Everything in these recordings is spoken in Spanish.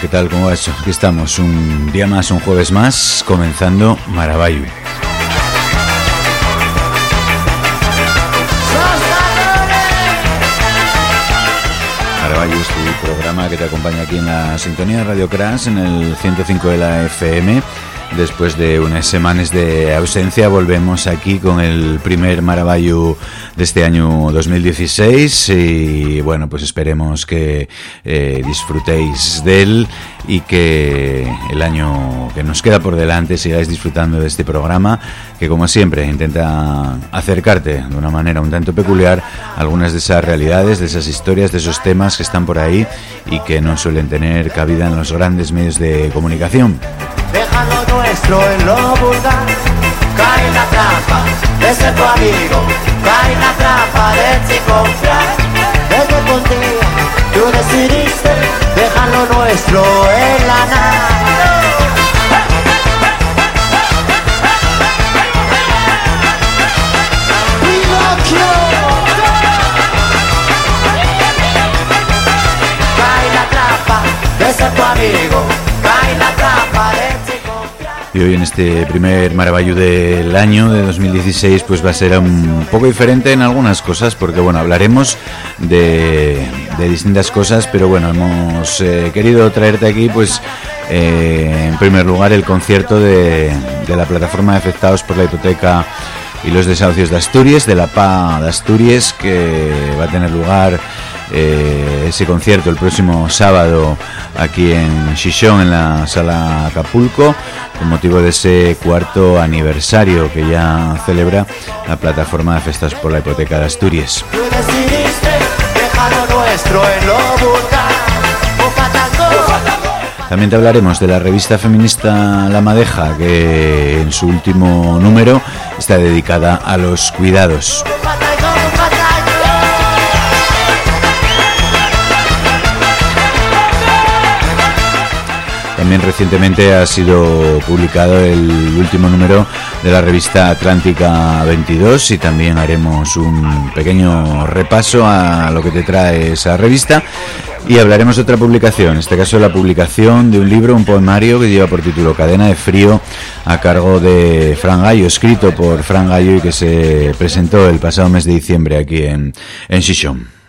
¿qué tal? ¿Cómo va eso? Aquí estamos, un día más, un jueves más, comenzando Marabayu. Marabayu es tu programa que te acompaña aquí en la sintonía de Radio Crash en el 105 de la FM Después de unas semanas de ausencia volvemos aquí con el primer Maravallo de este año 2016 y bueno pues esperemos que eh, disfrutéis de él y que el año que nos queda por delante sigáis disfrutando de este programa que como siempre intenta acercarte de una manera un tanto peculiar a algunas de esas realidades, de esas historias, de esos temas que están por ahí y que no suelen tener cabida en los grandes medios de comunicación nuestro en lo vulgar. Cae la trampa de ser tu amigo, cae la trampa de confiar. Desde un día tú decidiste dejar lo nuestro en la nada. Cae la trampa de tu amigo, y hoy en este primer Maravallu del año de 2016 pues va a ser un poco diferente en algunas cosas porque bueno, hablaremos de, distintas cosas, pero bueno, hemos eh, querido traerte aquí pues eh, en primer lugar el concierto de, de la plataforma de afectados por la hipoteca y los desahucios de Asturias, de la PA de Asturias, que va a tener lugar eh, ese concierto el próximo sábado aquí en Xixón, en la sala Acapulco, con motivo de ese cuarto aniversario que ya celebra la plataforma de Festas por la Hipoteca de Asturias. También te hablaremos de la revista feminista La Madeja, que en su último número está dedicada a los cuidados. También recientemente ha sido publicado el último número de la revista Atlántica 22 y también haremos un pequeño repaso a lo que te trae esa revista y hablaremos de otra publicación, en este caso la publicación de un libro, un poemario que lleva por título Cadena de Frío a cargo de Fran Gallo, escrito por Fran Gallo y que se presentó el pasado mes de diciembre aquí en, en Shishon.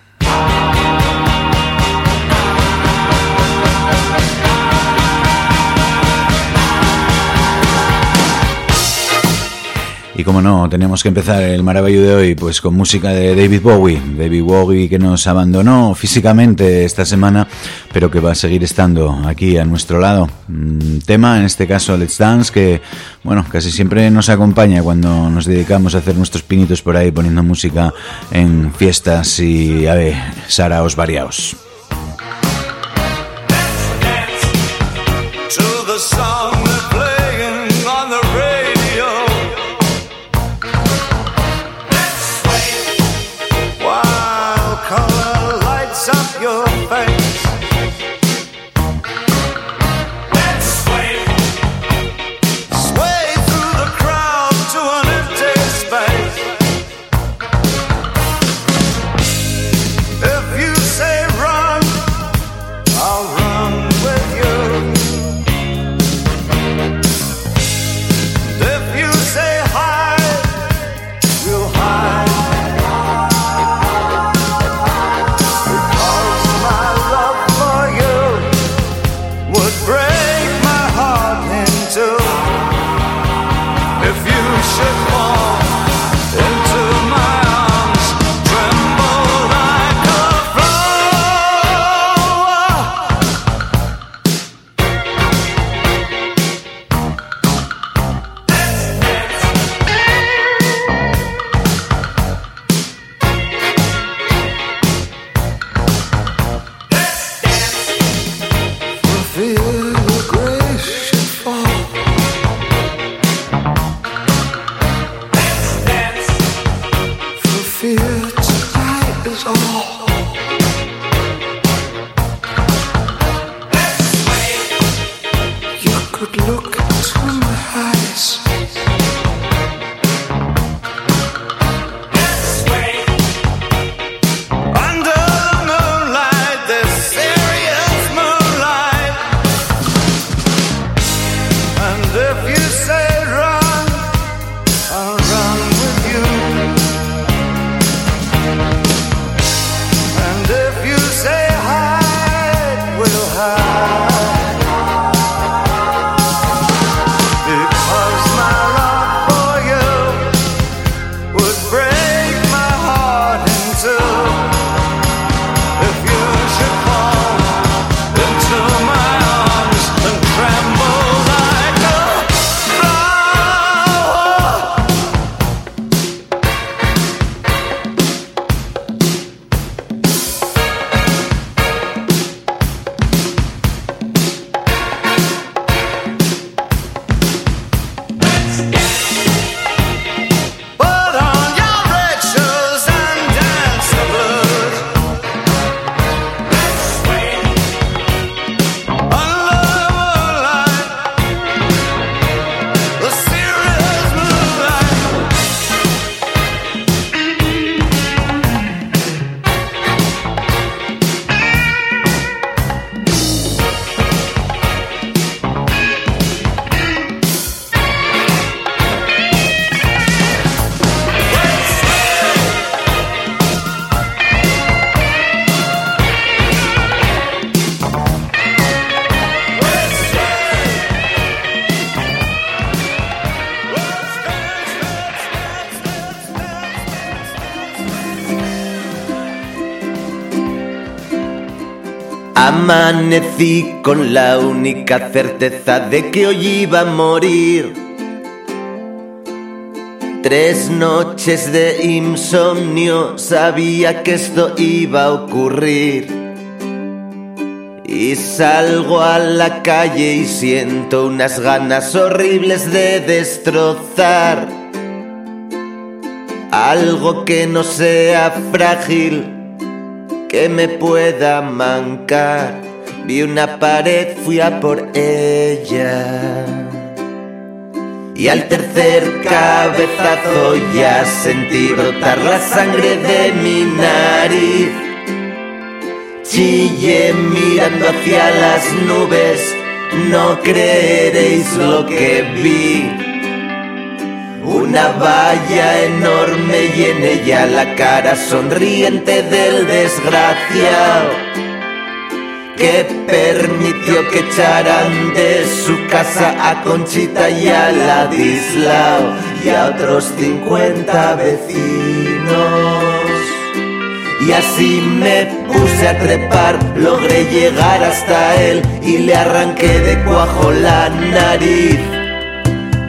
Y como no, tenemos que empezar el maravillo de hoy pues con música de David Bowie. David Bowie que nos abandonó físicamente esta semana, pero que va a seguir estando aquí a nuestro lado. tema, en este caso Let's Dance, que bueno, casi siempre nos acompaña cuando nos dedicamos a hacer nuestros pinitos por ahí poniendo música en fiestas y a ver, saraos variaos. Amanecí con la única certeza de que hoy iba a morir. Tres noches de insomnio, sabía que esto iba a ocurrir. Y salgo a la calle y siento unas ganas horribles de destrozar algo que no sea frágil, que me pueda mancar. Vi una pared, fui a por ella. Y al tercer cabezazo ya sentí brotar la sangre de mi nariz. Chillé mirando hacia las nubes, no creeréis lo que vi. Una valla enorme y en ella la cara sonriente del desgraciado que permitió que echaran de su casa a Conchita y a Ladislao y a otros 50 vecinos. Y así me puse a trepar, logré llegar hasta él y le arranqué de cuajo la nariz.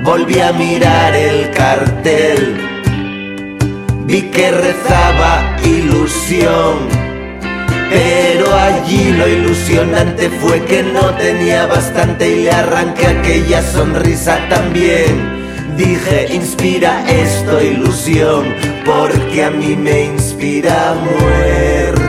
Volví a mirar el cartel, vi que rezaba ilusión pero allí lo ilusionante fue que no tenía bastante y le arranqué aquella sonrisa también. Dije, inspira esto ilusión, porque a mí me inspira muerte.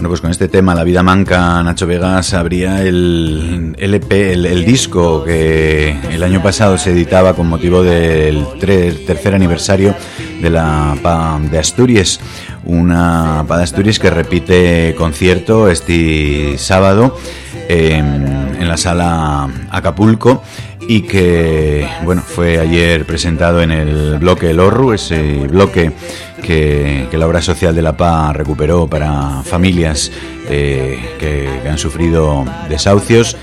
Bueno, pues con este tema, La vida manca, Nacho Vegas abría el LP, el, disco que el año pasado se editaba con motivo del tercer aniversario de la PAM de Asturias una Pada Asturias que repite concierto este sábado en, la sala Acapulco y que bueno fue ayer presentado en el bloque El Orru, ese bloque que, la obra social de la PA recuperó para familias eh, que, han sufrido desahucios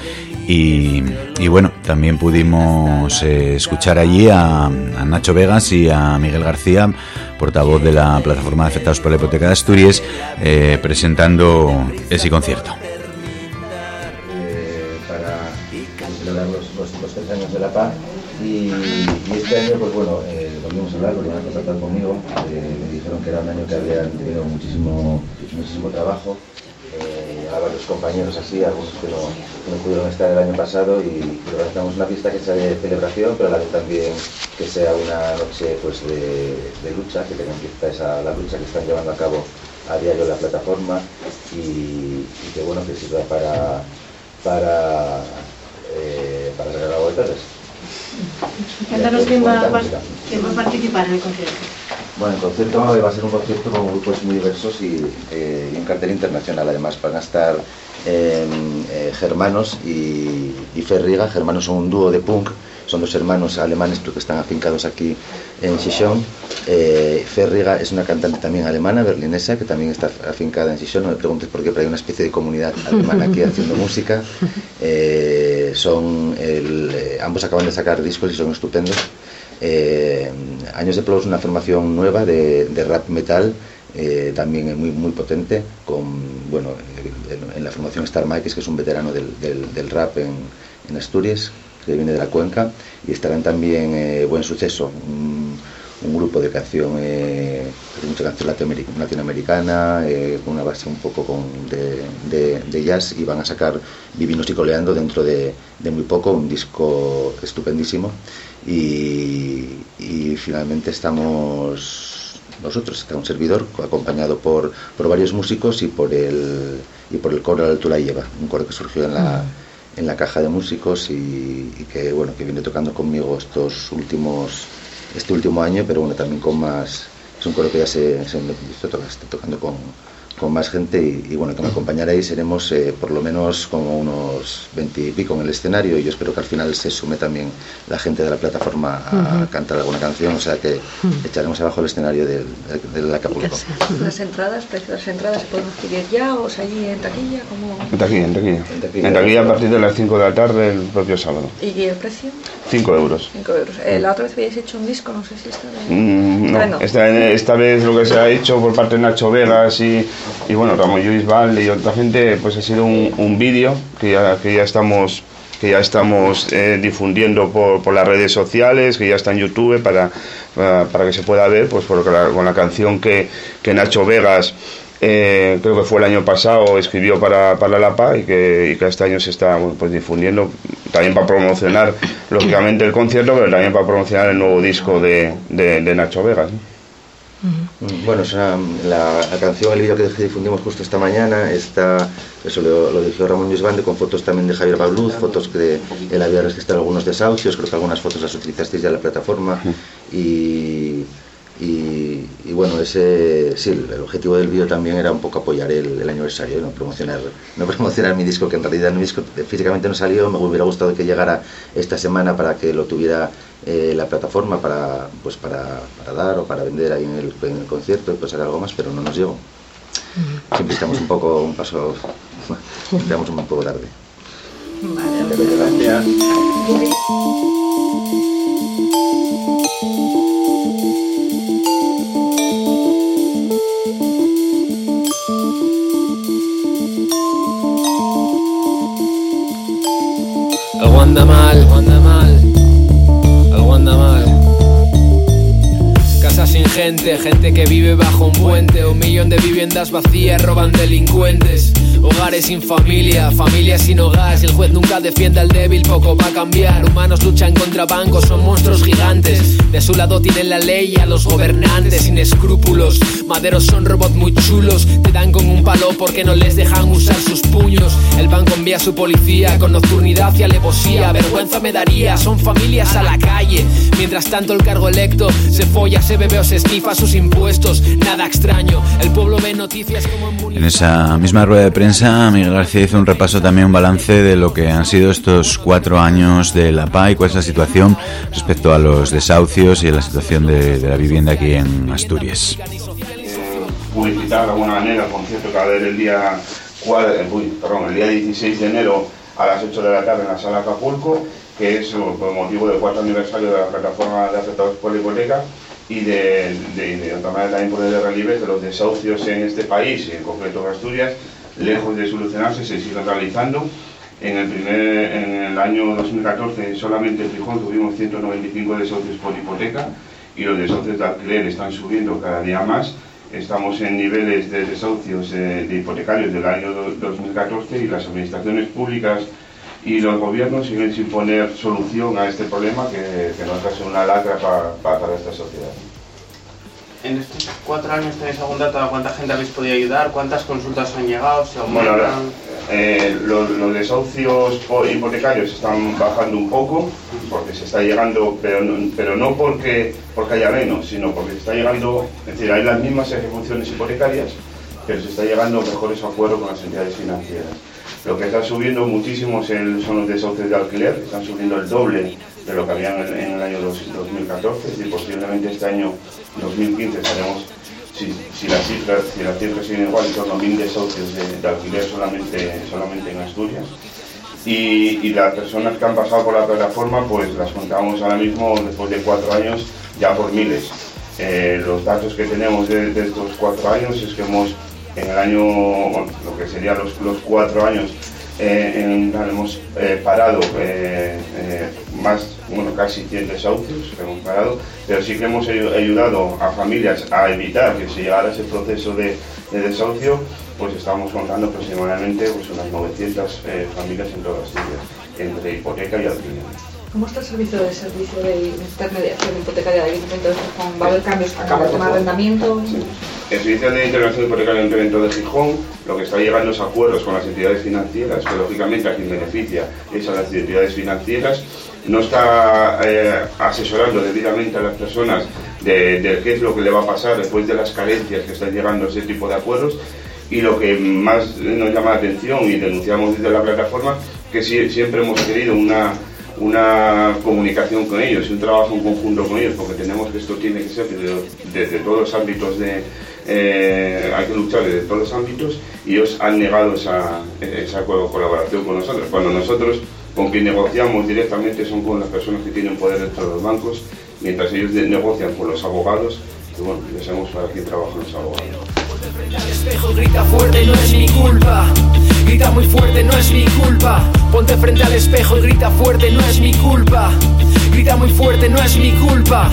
y, bueno, también pudimos eh, escuchar allí a, Nacho Vegas y a Miguel García, portavoz de la plataforma de afectados por la hipoteca de Asturias, eh, presentando ese concierto. Eh, para celebrar los, tres años de la paz. Y, este año, pues bueno, volvimos a hablar, volvieron a contactar conmigo, me dijeron que era un año que habían tenido muchísimo, muchísimo trabajo a varios compañeros así, algunos que no, pudieron estar el año pasado y, organizamos una fiesta que sea de celebración, pero a la vez también que sea una noche pues de, lucha, que tengan fiesta esa, la lucha que están llevando a cabo a diario la plataforma y, que bueno que sirva para para eh, para sacar la vuelta. Cuéntanos quién va, va, quién va a participar en el concierto. Bueno, el concierto va a ser un concierto con grupos muy diversos y, eh, un cartel internacional. Además, van a estar eh, Germanos y, Ferriga. Germanos son un dúo de punk, son dos hermanos alemanes que están afincados aquí en Chichón. Eh, Ferriga es una cantante también alemana, berlinesa, que también está afincada en Chichón. No me preguntes por qué, pero hay una especie de comunidad alemana aquí haciendo música. son ambos acaban de sacar discos y son estupendos. Eh, Años de Plow es una formación nueva de, rap metal, eh, también muy, muy potente, con, bueno, en, la formación Star Mike, que es un veterano del, rap en, Asturias, que viene de la cuenca, y estarán también eh, Buen Suceso, grupo de canción, eh, de mucha canción latinoamericana, con una base un poco con, de, jazz, y van a sacar Vivinos y Coleando dentro de, de muy poco, un disco estupendísimo. Y, finalmente estamos nosotros, está un servidor acompañado por, por, varios músicos y por el, y por el coro Altura Lleva, un coro que surgió en la, en la caja de músicos y, que bueno que viene tocando conmigo estos últimos este último año, pero bueno también con más es un coro que ya se, se tocando con con más gente y, bueno, que me acompañaréis seremos eh, por lo menos como unos 20 y pico en el escenario y yo espero que al final se sume también la gente de la plataforma a cantar alguna canción, o sea que echaremos abajo el escenario del, del Acapulco. ¿Las entradas, las entradas se pueden adquirir ya o es allí en taquilla? como En taquilla, en taquilla. En taquilla, a partir de las 5 de la tarde el propio sábado. ¿Y el precio? 5 euros. 5 euros. Eh, la otra vez habíais hecho un disco, no sé si esta vez... Mm, no, esta, esta vez lo que se ha hecho por parte de Nacho Vegas y y bueno, Ramón Lluís Val y otra gente, pues ha sido un, un vídeo que ya, que ya estamos que ya estamos eh, difundiendo por, por, las redes sociales, que ya está en YouTube para, para, que se pueda ver, pues la, con la canción que, que Nacho Vegas eh, creo que fue el año pasado, escribió para, para la PA y que, y que este año se está pues, difundiendo también para promocionar, lógicamente, el concierto, pero también para promocionar el nuevo disco de, de, Nacho Vegas. Bueno, es una, la, la, canción, el vídeo que difundimos justo esta mañana, está, eso lo, lo dirigió Ramón Luis Bande, con fotos también de Javier Babluz, fotos que él había registrado algunos desahucios, creo que algunas fotos las utilizasteis ya en la plataforma, y y, y, bueno, ese sí, el objetivo del vídeo también era un poco apoyar el, el, aniversario, no promocionar, no promocionar mi disco, que en realidad mi disco físicamente no salió, me hubiera gustado que llegara esta semana para que lo tuviera eh, la plataforma para, pues para, para, dar o para vender ahí en el, en el concierto y pues hacer algo más, pero no nos llegó. Siempre estamos un poco, un paso, estamos un poco tarde. Vale, gracias. Gente, gente que vive bajo un puente, un millón de viviendas vacías roban delincuentes. Hogares sin familia, familias sin hogar. Si el juez nunca defiende al débil, poco va a cambiar. Humanos luchan contra bancos, son monstruos gigantes. De su lado tienen la ley a los gobernantes sin escrúpulos. Maderos son robots muy chulos, te dan con un palo porque no les dejan usar sus puños. El banco envía a su policía con nocturnidad y alevosía. Vergüenza me daría, son familias a la calle. Mientras tanto el cargo electo se folla, se bebe o se esquifa sus impuestos. Nada extraño, el pueblo ve noticias como en, en esa misma rueda de prensa Miguel García hizo un repaso también, un balance de lo que han sido estos cuatro años de la PA y cuál es la situación respecto a los desahucios y a la situación de, de la vivienda aquí en Asturias. Eh, publicitar de alguna manera el concierto que va a haber el día, uy, perdón, el día 16 de enero a las 8 de la tarde en la sala Acapulco, que es por motivo del cuarto aniversario de la plataforma de afectados por la hipoteca y de, de, de manera también poner de relieve de los desahucios en este país, y en concreto en Asturias, lejos de solucionarse, se siguen realizando. En el, primer, en el año 2014 solamente en Gijón tuvimos 195 desahucios por hipoteca y los desahucios de alquiler están subiendo cada día más. Estamos en niveles de desahucios eh, de hipotecarios del año 2014 y las administraciones públicas y los gobiernos siguen sin poner solución a este problema que, que nos hace una lacra para, para esta sociedad en estos cuatro años tenéis algún dato de cuánta gente habéis podido ayudar, cuántas consultas han llegado, se bueno, eh, los, los, desahucios hipotecarios están bajando un poco porque se está llegando, pero no, pero no porque, porque haya menos, sino porque se está llegando, es decir, hay las mismas ejecuciones hipotecarias, pero se está llegando a mejores acuerdos con las entidades financieras. Lo que está subiendo muchísimo son los desahucios de alquiler, que están subiendo el doble de lo que había en el, en el año 2014, es decir, posiblemente este año 2015 estaremos, si, las cifras, si las cifras siguen igual, en torno a mil desahucios de, de, alquiler solamente, solamente en Asturias. Y, las personas que han pasado por la plataforma, pues las contamos ahora mismo, después de cuatro años, ya por miles. Eh, los datos que tenemos de, estos cuatro años es que hemos, en el año, lo que serían los, cuatro años, eh, hemos eh, parado más, bueno, casi 100 desahucios que hemos parado, pero sí que hemos ayudado a familias a evitar que se llegara ese proceso de, de desahucio, pues estamos contando aproximadamente pues, unas 900 familias en todas Asturias, entre hipoteca y alquiler. ¿Cómo está el servicio de servicio de intermediación hipotecaria de Ayuntamiento de Gijón? ¿Va a haber cambios con el tema de arrendamiento? Sí. El servicio de intervención hipotecaria del Ayuntamiento de Gijón lo que está llegando es acuerdos con las entidades financieras, que lógicamente a quien beneficia es a las entidades financieras. No está eh, asesorando debidamente a las personas de, de qué es lo que le va a pasar después de las carencias que están llegando a ese tipo de acuerdos. Y lo que más nos llama la atención y denunciamos desde la plataforma, que si, siempre hemos querido una una comunicación con ellos y un trabajo en conjunto con ellos, porque tenemos que esto tiene que ser desde, desde todos los ámbitos de, eh, hay que luchar desde todos los ámbitos y ellos han negado esa, esa colaboración con nosotros. Cuando nosotros con quien negociamos directamente son con las personas que tienen poder dentro de los bancos, mientras ellos negocian con los abogados, y bueno, ya sabemos para quién trabajan los abogados. Al espejo, grita fuerte, no es mi culpa. Grita muy fuerte, no es mi culpa. Ponte frente al espejo y grita fuerte, no es mi culpa. Grita muy fuerte, no es mi culpa.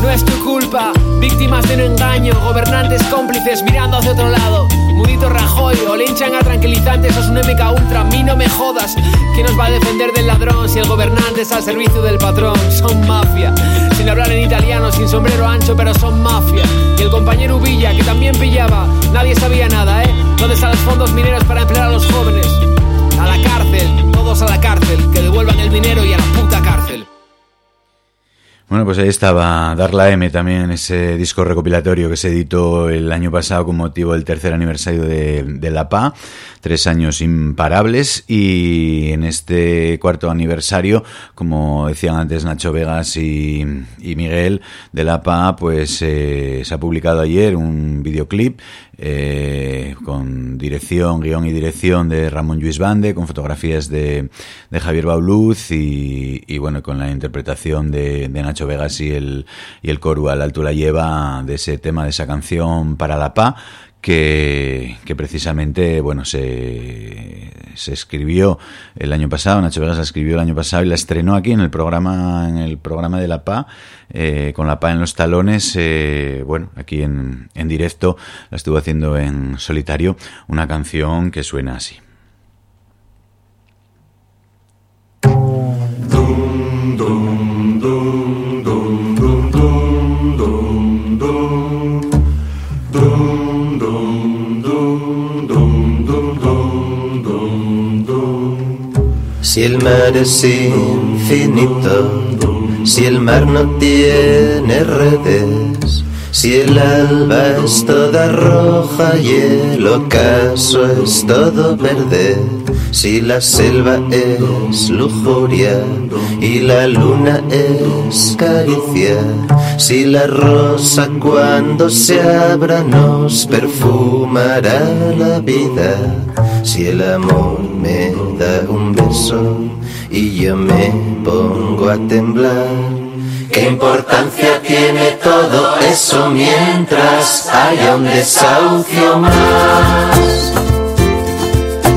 No es tu culpa, víctimas de un engaño, gobernantes cómplices mirando hacia otro lado. Mudito Rajoy o linchan a tranquilizantes, sos un MK Ultra, a mí no me jodas. ¿Quién nos va a defender del ladrón si el gobernante es al servicio del patrón? Son mafia, sin hablar en italiano, sin sombrero ancho, pero son mafia. Y el compañero Ubilla, que también pillaba, nadie sabía nada, ¿eh? ¿Dónde están los fondos mineros para emplear a los jóvenes? A la cárcel, todos a la cárcel, que devuelvan el dinero y a la puta cárcel. Bueno, pues ahí estaba Dar la M también, ese disco recopilatorio que se editó el año pasado con motivo del tercer aniversario de, de la PA, tres años imparables. Y en este cuarto aniversario, como decían antes Nacho Vegas y, y Miguel de la PA, pues eh, se ha publicado ayer un videoclip eh, con dirección, guion y dirección de Ramón Lluís Bande, con fotografías de, de Javier Bauluz y, y, bueno, con la interpretación de, de Nacho Vegas y el, y el coro al alto la lleva de ese tema, de esa canción para la PA que, que, precisamente bueno se, se, escribió el año pasado, Nacho Vegas la escribió el año pasado y la estrenó aquí en el programa en el programa de la PA eh, con la PA en los talones eh, bueno, aquí en, en directo la estuvo haciendo en solitario una canción que suena así Si el mar es infinito, si el mar no tiene redes, si el alba es toda roja y el ocaso es todo verde, si la selva es lujuria y la luna es caricia, si la rosa cuando se abra nos perfumará la vida, si el amor me da un beso y yo me pongo a temblar. ¿Qué importancia tiene todo eso mientras haya un desahucio más?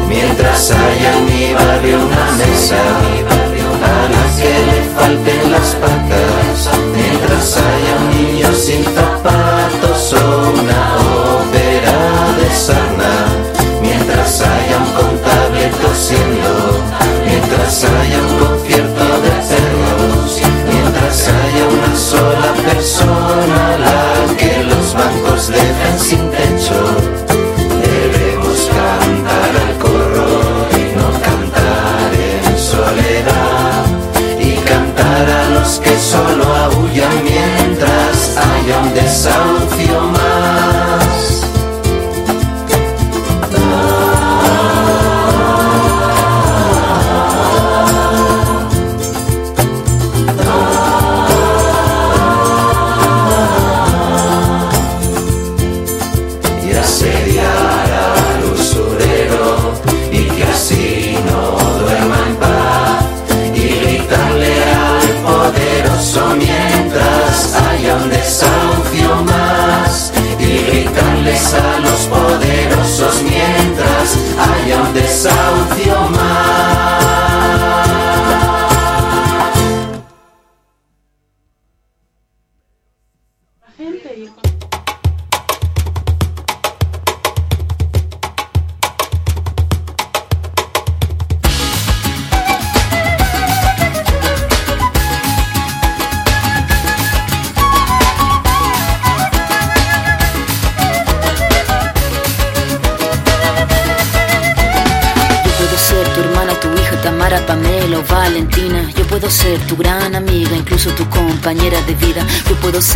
Mientras haya en mi barrio una mesa a la que le falten las patas, mientras haya un niño sin zapatos o una ópera de sarna, tosiendo, mientras haya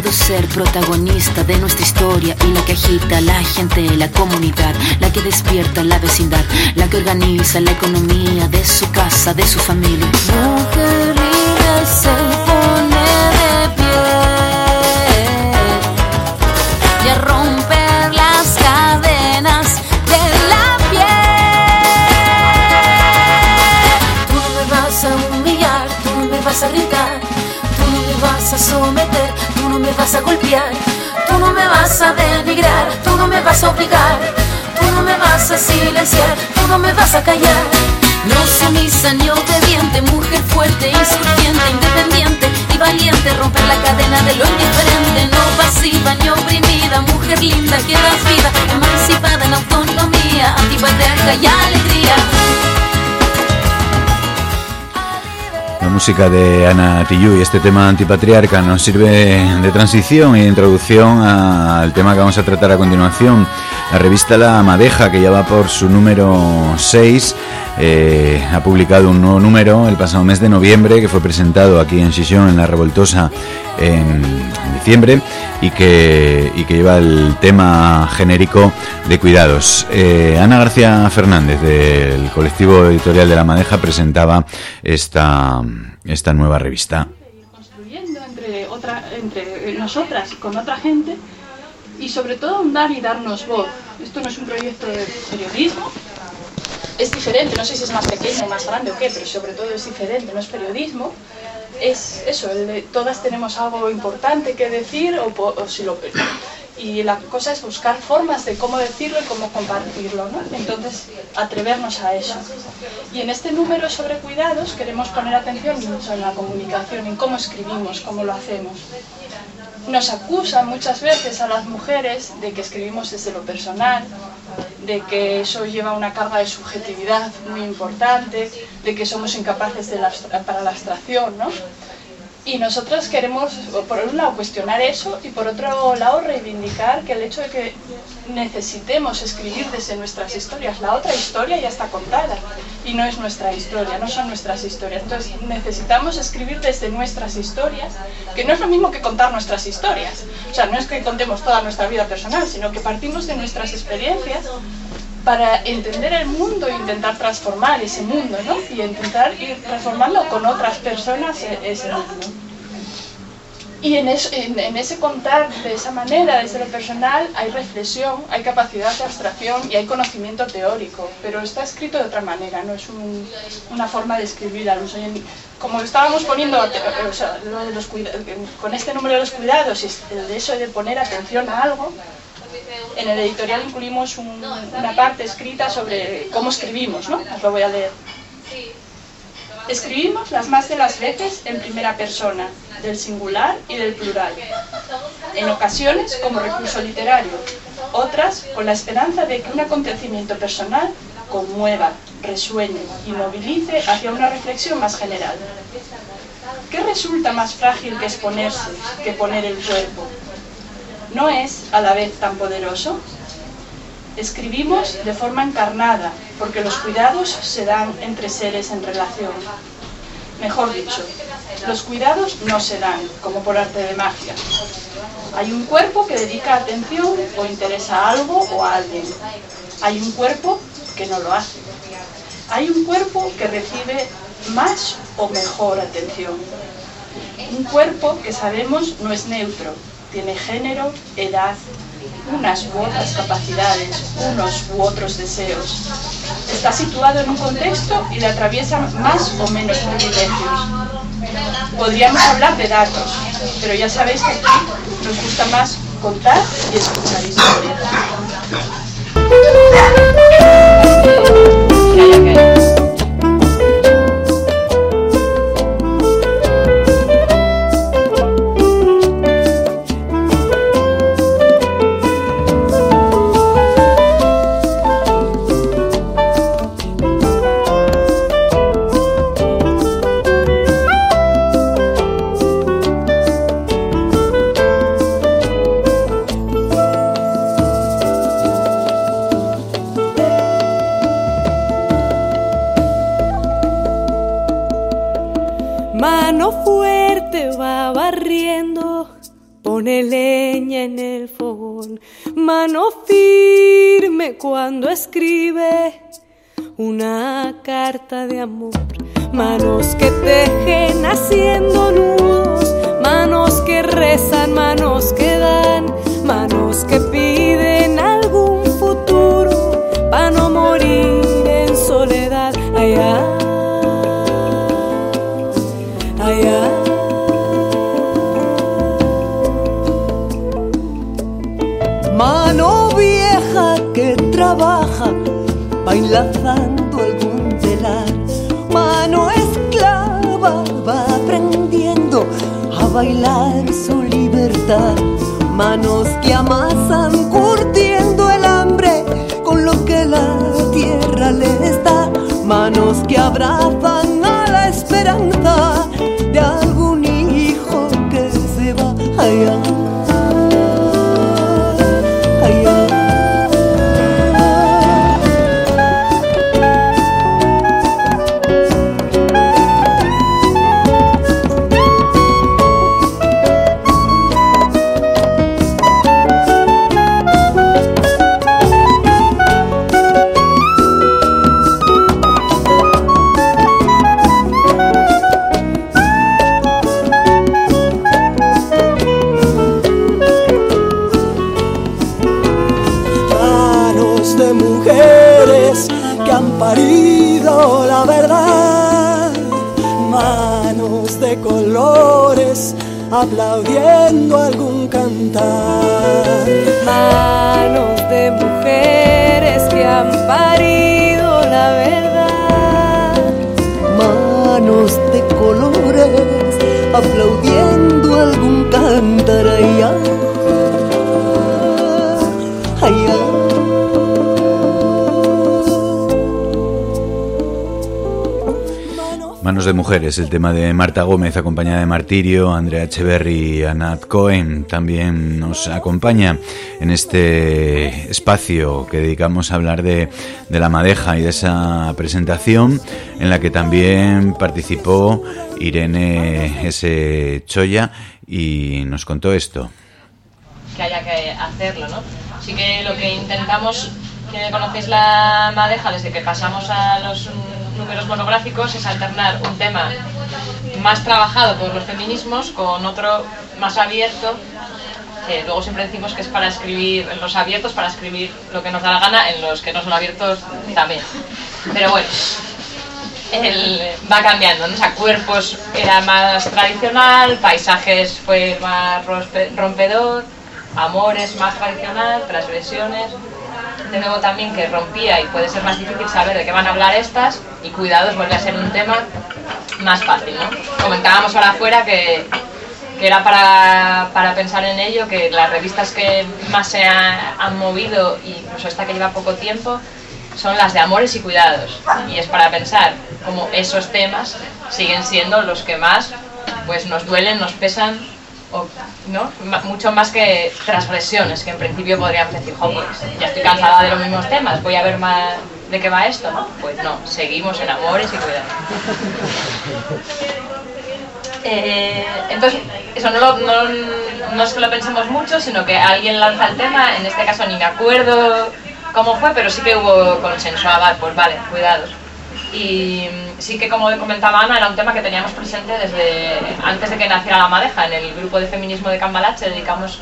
Puedo ser protagonista de nuestra historia y la que agita la gente, la comunidad, la que despierta la vecindad, la que organiza la economía de su casa, de su familia. Mujer libre se pone de pie y a romper las cadenas de la piel. Tú no me vas a humillar, tú no me vas a gritar, tú no me vas a someter me vas a golpear, tú no me vas a denigrar, tú no me vas a obligar, tú no me vas a silenciar, tú no me vas a callar. No sumisa ni obediente, mujer fuerte, insurgente, independiente y valiente, romper la cadena de lo indiferente, no pasiva ni oprimida, mujer linda que das vida, emancipada en autonomía, música de Ana Tijoux y este tema antipatriarca nos sirve de transición y de introducción al tema que vamos a tratar a continuación. La revista La Madeja, que ya va por su número 6, eh, ha publicado un nuevo número el pasado mes de noviembre que fue presentado aquí en Sisión, en La Revoltosa, en diciembre y que, y que lleva el tema genérico de cuidados. Eh, Ana García Fernández del colectivo editorial de La Madeja presentaba esta, esta nueva revista. Construyendo entre, otra, entre nosotras con otra gente y sobre todo dar y darnos voz. Esto no es un proyecto de periodismo, es diferente, no sé si es más pequeño, más grande o qué, pero sobre todo es diferente, no es periodismo, es eso, todas tenemos algo importante que decir o, si lo y la cosa es buscar formas de cómo decirlo y cómo compartirlo, ¿no? Entonces, atrevernos a eso. Y en este número sobre cuidados queremos poner atención mucho en la comunicación, en cómo escribimos, cómo lo hacemos. Nos acusan muchas veces a las mujeres de que escribimos desde lo personal, de que eso lleva una carga de subjetividad muy importante, de que somos incapaces de para la abstracción, ¿no? Y nosotros queremos, por un lado, cuestionar eso y por otro lado, reivindicar que el hecho de que necesitemos escribir desde nuestras historias, la otra historia ya está contada y no es nuestra historia, no son nuestras historias. Entonces necesitamos escribir desde nuestras historias, que no es lo mismo que contar nuestras historias. O sea, no es que contemos toda nuestra vida personal, sino que partimos de nuestras experiencias para entender el mundo e intentar transformar ese mundo, ¿no? Y intentar ir transformando con otras personas e-, ese mundo. Y en, ese contar de esa manera, desde lo personal, hay reflexión, hay capacidad de abstracción y hay conocimiento teórico, pero está escrito de otra manera, no es una forma de escribir al uso. Como estábamos poniendo o sea, los con este número de los cuidados, el de eso de poner atención a algo, en el editorial incluimos una parte escrita sobre cómo escribimos, ¿no? Os lo voy a leer. Escribimos las más de las veces en primera persona, del singular y del plural. En ocasiones como recurso literario, otras con la esperanza de que un acontecimiento personal conmueva, resuene y movilice hacia una reflexión más general. ¿Qué resulta más frágil que exponerse, que poner el cuerpo? ¿No es a la vez tan poderoso? Escribimos de forma encarnada, porque los cuidados se dan entre seres en relación. Mejor dicho, los cuidados no se dan como por arte de magia. Hay un cuerpo que dedica atención o interesa a algo o a alguien. Hay un cuerpo que no lo hace. Hay un cuerpo que recibe más o mejor atención. Un cuerpo que sabemos no es neutro, tiene género, edad, unas u otras capacidades, unos u otros deseos. Está situado en un contexto y le atraviesan más o menos privilegios. Podríamos hablar de datos, pero ya sabéis que aquí nos gusta más contar y escuchar historias. De amor, manos que tejen haciendo nudos, Manos que amasan curtiendo el hambre con lo que la tierra les da. Manos que abrazan Mujeres, el tema de Marta Gómez, acompañada de Martirio, Andrea Echeverry y Anat Cohen, también nos acompaña en este espacio que dedicamos a hablar de, de la madeja y de esa presentación en la que también participó Irene S. Choya y nos contó esto. que haya que hacerlo, ¿no? Sí que lo que intentamos, que conocéis la madeja desde que pasamos a los monográficos, es alternar un tema más trabajado por los feminismos con otro más abierto, que luego siempre decimos que es para escribir, en los abiertos para escribir lo que nos da la gana, en los que no son abiertos también. Pero bueno, va cambiando, ¿no? Cuerpos era más tradicional, paisajes fue más rompedor, amores más tradicional, transgresiones. De nuevo también que rompía y puede ser más difícil saber de qué van a hablar estas y cuidados vuelve a ser un tema más fácil, ¿no? Comentábamos ahora afuera que, que era para, para pensar en ello, que las revistas que más se ha- han movido, incluso esta que lleva poco tiempo, son las de amores y cuidados. Y es para pensar cómo esos temas siguen siendo los que más pues nos duelen, nos pesan, o, ¿no? Mucho más que transgresiones, que en principio podríamos decir, "Jo, pues, ya estoy cansada de los mismos temas, voy a ver más de qué va esto, ¿no? Pues no, seguimos en amores y cuidados. Eh, entonces, eso no, lo- no, no es que lo pensemos mucho, sino que alguien lanza el tema, en este caso ni me acuerdo cómo fue, pero sí que hubo consensuada, pues vale, cuidados. Y sí que como comentaba Ana, era un tema que teníamos presente desde antes de que naciera la madeja. En el grupo de feminismo de Cambalache dedicamos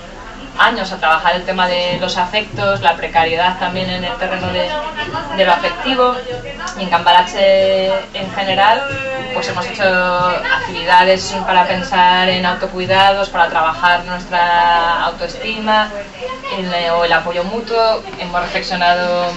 años a trabajar el tema de los afectos, la precariedad también en el terreno de, lo afectivo. Y en Cambalache en general, pues hemos hecho actividades para pensar en autocuidados, para trabajar nuestra autoestima o el apoyo mutuo. Hemos reflexionado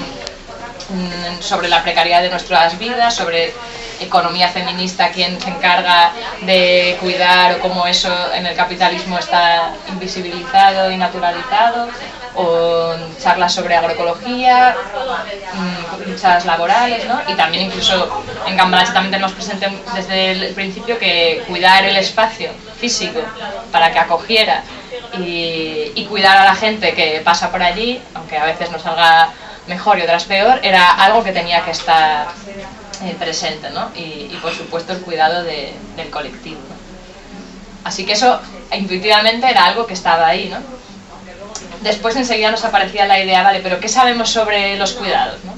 sobre la precariedad de nuestras vidas, sobre economía feminista, quién se encarga de cuidar o cómo eso en el capitalismo está invisibilizado y naturalizado, o charlas sobre agroecología, mm, luchas laborales, ¿no? Y también incluso en Cambalache también tenemos presente desde el principio que cuidar el espacio físico para que acogiera y, y cuidar a la gente que pasa por allí, aunque a veces nos salga mejor y otras peor, era algo que tenía que estar eh, presente, ¿no? Y, por supuesto el cuidado de- del colectivo. ¿no? Así que eso intuitivamente era algo que estaba ahí, ¿no? Después enseguida nos aparecía la idea, vale, pero ¿qué sabemos sobre los cuidados? ¿no?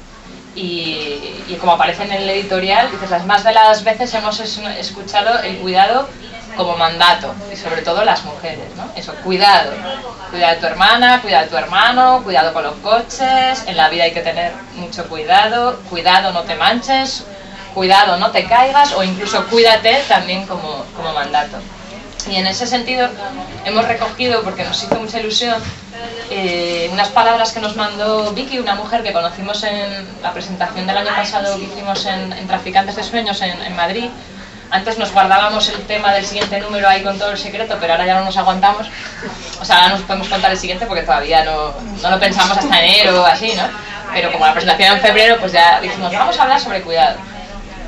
Y, como aparece en el editorial, dices, las más de las veces hemos es- escuchado el cuidado como mandato, y sobre todo las mujeres, ¿no? Eso, cuidado. Cuida de tu hermana, cuida de tu hermano, cuidado con los coches, en la vida hay que tener mucho cuidado, cuidado no te manches, cuidado no te caigas, o incluso cuídate también como, como mandato. Y en ese sentido hemos recogido, porque nos hizo mucha ilusión, eh, unas palabras que nos mandó Vicky, una mujer que conocimos en la presentación del año pasado que hicimos en, en Traficantes de Sueños en Madrid. Antes nos guardábamos el tema del siguiente número ahí con todo el secreto, pero ahora ya no nos aguantamos. O sea, ahora nos podemos contar el siguiente porque todavía no, no lo pensamos hasta enero o así, ¿no? Pero como la presentación en febrero, pues ya dijimos, vamos a hablar sobre cuidado.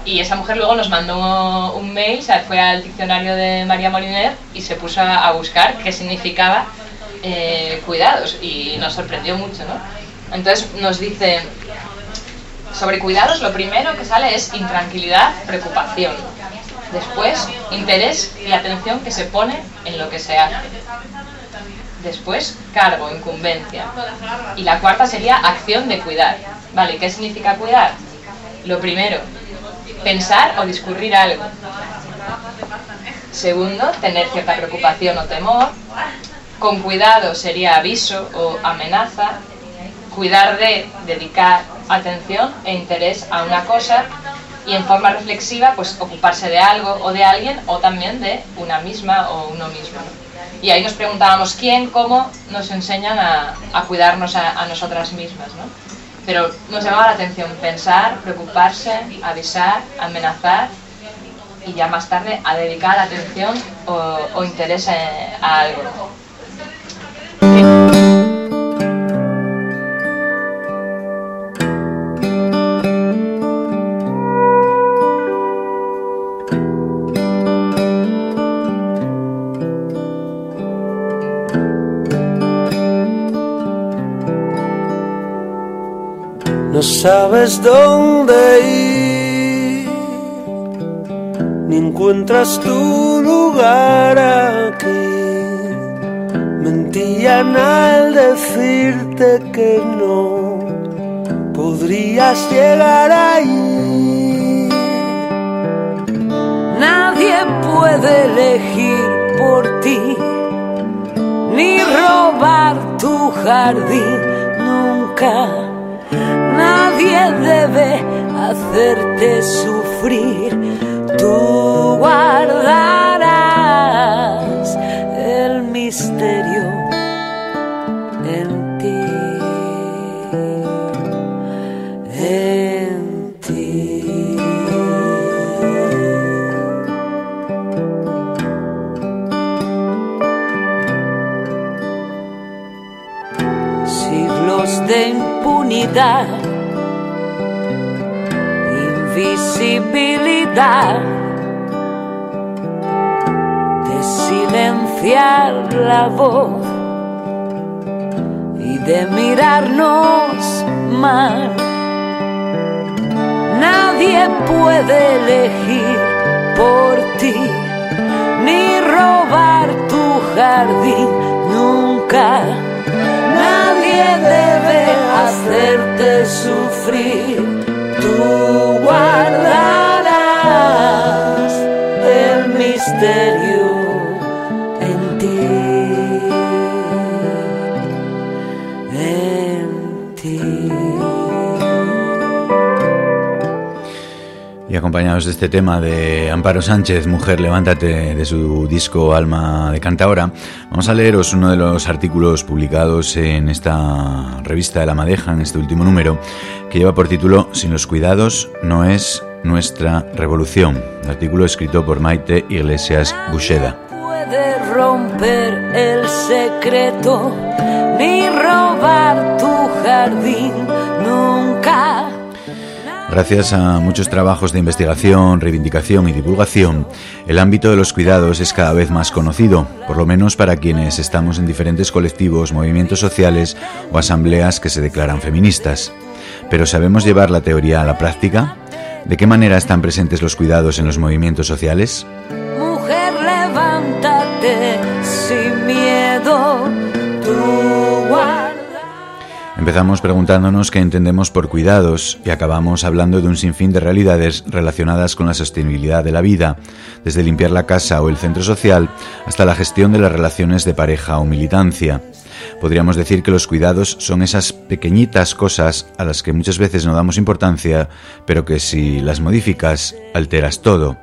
Y esa mujer luego nos mandó un mail, fue al diccionario de María Moliner y se puso a buscar qué significaba eh, cuidados y nos sorprendió mucho, ¿no? Entonces nos dice, sobre cuidados lo primero que sale es intranquilidad, preocupación. Después, interés y atención que se pone en lo que se hace. Después, cargo, incumbencia. Y la cuarta sería acción de cuidar. ¿Vale? ¿Qué significa cuidar? Lo primero, pensar o discurrir algo. Segundo, tener cierta preocupación o temor. Con cuidado sería aviso o amenaza. Cuidar de, dedicar atención e interés a una cosa y en forma reflexiva pues ocuparse de algo o de alguien o también de una misma o uno mismo. Y ahí nos preguntábamos quién, cómo nos enseñan a, a cuidarnos a, a nosotras mismas. ¿no? Pero nos llamaba la atención pensar, preocuparse, avisar, amenazar y ya más tarde a dedicar atención o, interés eh, a algo. Sabes dónde ir, ni encuentras tu lugar aquí. Mentían al decirte que no podrías llegar ahí. Nadie puede elegir por ti, ni robar tu jardín nunca. Nadie debe hacerte sufrir, tú guardarás el misterio en ti. En ti. Siglos de impunidad, invisibilidad, de silenciar la voz y de mirarnos mal. Nadie puede elegir por ti, ni robar tu jardín nunca. Nadie debe hacerte sufrir, tú Y acompañados de este tema de Amparo Sánchez, Mujer, levántate, de su disco Alma de Cantaora, vamos a leeros uno de los artículos publicados en esta revista de La Madeja, en este último número, que lleva por título Sin los cuidados no es nuestra revolución. Artículo escrito por Maite Iglesias Busheda. puede romper el secreto ni robar tu jardín nunca. Gracias a muchos trabajos de investigación, reivindicación y divulgación, el ámbito de los cuidados es cada vez más conocido, por lo menos para quienes estamos en diferentes colectivos, movimientos sociales o asambleas que se declaran feministas. Pero ¿sabemos llevar la teoría a la práctica? ¿De qué manera están presentes los cuidados en los movimientos sociales? Mujer, levántate sin miedo. Tú Empezamos preguntándonos qué entendemos por cuidados y acabamos hablando de un sinfín de realidades relacionadas con la sostenibilidad de la vida, desde limpiar la casa o el centro social hasta la gestión de las relaciones de pareja o militancia. Podríamos decir que los cuidados son esas pequeñitas cosas a las que muchas veces no damos importancia, pero que si las modificas alteras todo.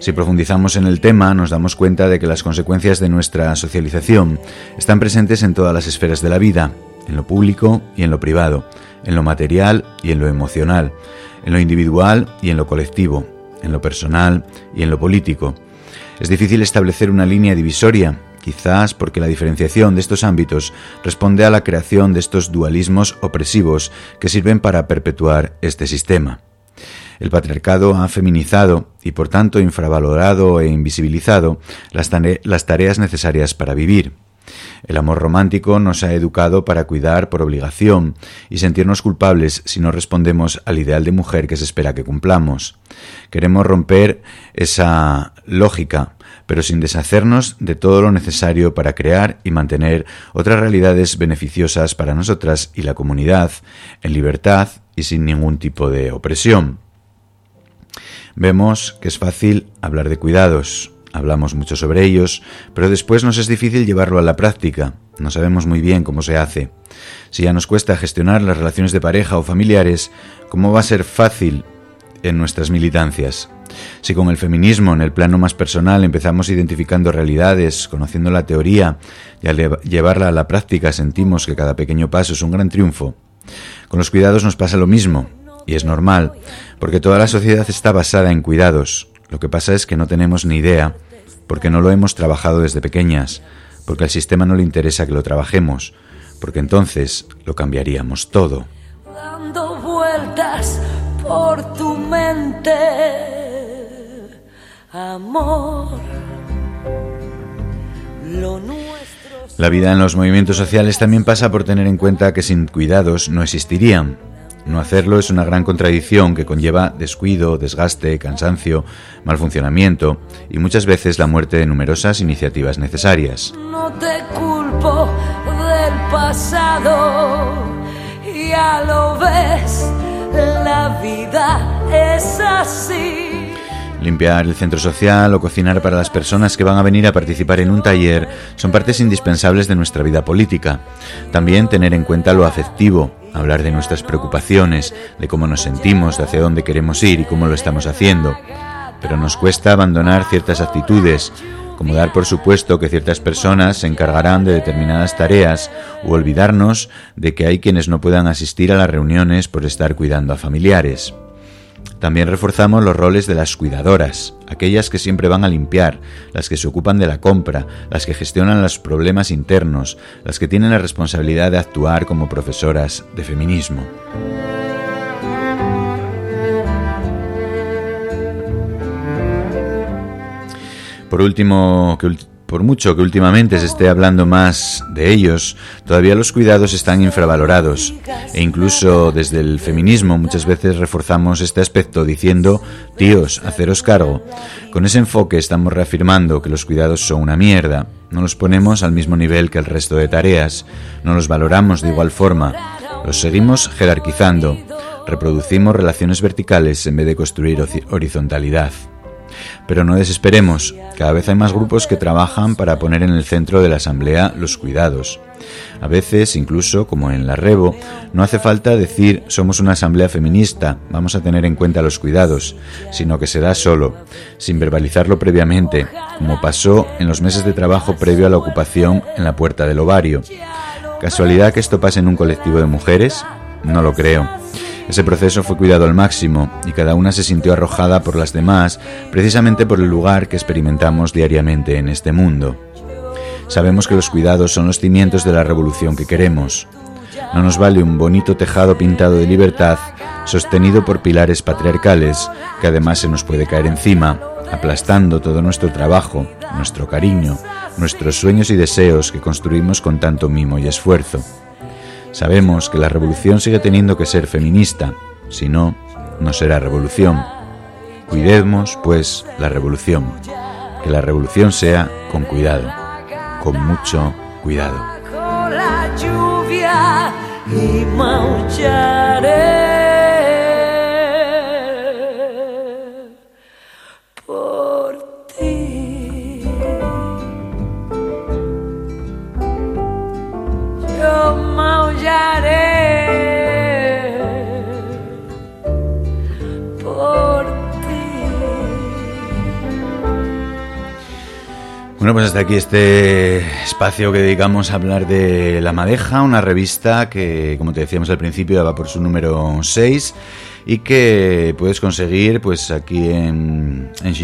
Si profundizamos en el tema, nos damos cuenta de que las consecuencias de nuestra socialización están presentes en todas las esferas de la vida, en lo público y en lo privado, en lo material y en lo emocional, en lo individual y en lo colectivo, en lo personal y en lo político. Es difícil establecer una línea divisoria, quizás porque la diferenciación de estos ámbitos responde a la creación de estos dualismos opresivos que sirven para perpetuar este sistema. El patriarcado ha feminizado y por tanto infravalorado e invisibilizado las, tareas necesarias para vivir. El amor romántico nos ha educado para cuidar por obligación y sentirnos culpables si no respondemos al ideal de mujer que se espera que cumplamos. Queremos romper esa lógica, pero sin deshacernos de todo lo necesario para crear y mantener otras realidades beneficiosas para nosotras y la comunidad, en libertad y sin ningún tipo de opresión. Vemos que es fácil hablar de cuidados, Hablamos mucho sobre ellos, pero después nos es difícil llevarlo a la práctica. No sabemos muy bien cómo se hace. Si ya nos cuesta gestionar las relaciones de pareja o familiares, ¿cómo va a ser fácil en nuestras militancias? Si con el feminismo en el plano más personal empezamos identificando realidades, conociendo la teoría y al llevarla a la práctica sentimos que cada pequeño paso es un gran triunfo, con los cuidados nos pasa lo mismo, y es normal, porque toda la sociedad está basada en cuidados, lo que pasa es que no tenemos ni idea, porque no lo hemos trabajado desde pequeñas, porque al sistema no le interesa que lo trabajemos, porque entonces lo cambiaríamos todo. Dando vueltas por tu mente, amor. La vida en los movimientos sociales también pasa por tener en cuenta que sin cuidados no existirían, no hacerlo es una gran contradicción que conlleva descuido, desgaste, cansancio, mal funcionamiento y muchas veces la muerte de numerosas iniciativas necesarias. No te culpo del pasado, ya lo ves, la vida es así. Limpiar el centro social o cocinar para las personas que van a venir a participar en un taller son partes indispensables de nuestra vida política. También tener en cuenta lo afectivo, hablar de nuestras preocupaciones, de cómo nos sentimos, de hacia dónde queremos ir y cómo lo estamos haciendo. Pero nos cuesta abandonar ciertas actitudes, como dar por supuesto que ciertas personas se encargarán de determinadas tareas u olvidarnos de que hay quienes no puedan asistir a las reuniones por estar cuidando a familiares. También reforzamos los roles de las cuidadoras, aquellas que siempre van a limpiar, las que se ocupan de la compra, las que gestionan los problemas internos, las que tienen la responsabilidad de actuar como profesoras de feminismo. Por último, por mucho que últimamente se esté hablando más de ellos, todavía los cuidados están infravalorados. E incluso desde el feminismo muchas veces reforzamos este aspecto diciendo, tíos, haceros cargo. Con ese enfoque estamos reafirmando que los cuidados son una mierda, no los ponemos al mismo nivel que el resto de tareas, no los valoramos de igual forma, los seguimos jerarquizando, reproducimos relaciones verticales en vez de construir horizontalidad. Pero no desesperemos, cada vez hay más grupos que trabajan para poner en el centro de la Asamblea los cuidados. A veces, incluso como en la Rebo, no hace falta decir somos una asamblea feminista, vamos a tener en cuenta los cuidados, sino que se da solo, sin verbalizarlo previamente, como pasó en los meses de trabajo previo a la ocupación en la puerta del ovario. ¿Casualidad que esto pase en un colectivo de mujeres? No lo creo. Ese proceso fue cuidado al máximo y cada una se sintió arrojada por las demás precisamente por el lugar que experimentamos diariamente en este mundo. Sabemos que los cuidados son los cimientos de la revolución que queremos. No nos vale un bonito tejado pintado de libertad sostenido por pilares patriarcales que además se nos puede caer encima, aplastando todo nuestro trabajo, nuestro cariño, nuestros sueños y deseos que construimos con tanto mimo y esfuerzo. Sabemos que la revolución sigue teniendo que ser feminista, si no, no será revolución. Cuidemos, pues, la revolución. que la revolución sea con cuidado, con mucho cuidado. Bueno, pues hasta aquí este espacio que dedicamos a hablar de La Madeja, una revista que, como te decíamos al principio, va por su número 6 y que puedes conseguir pues aquí en, en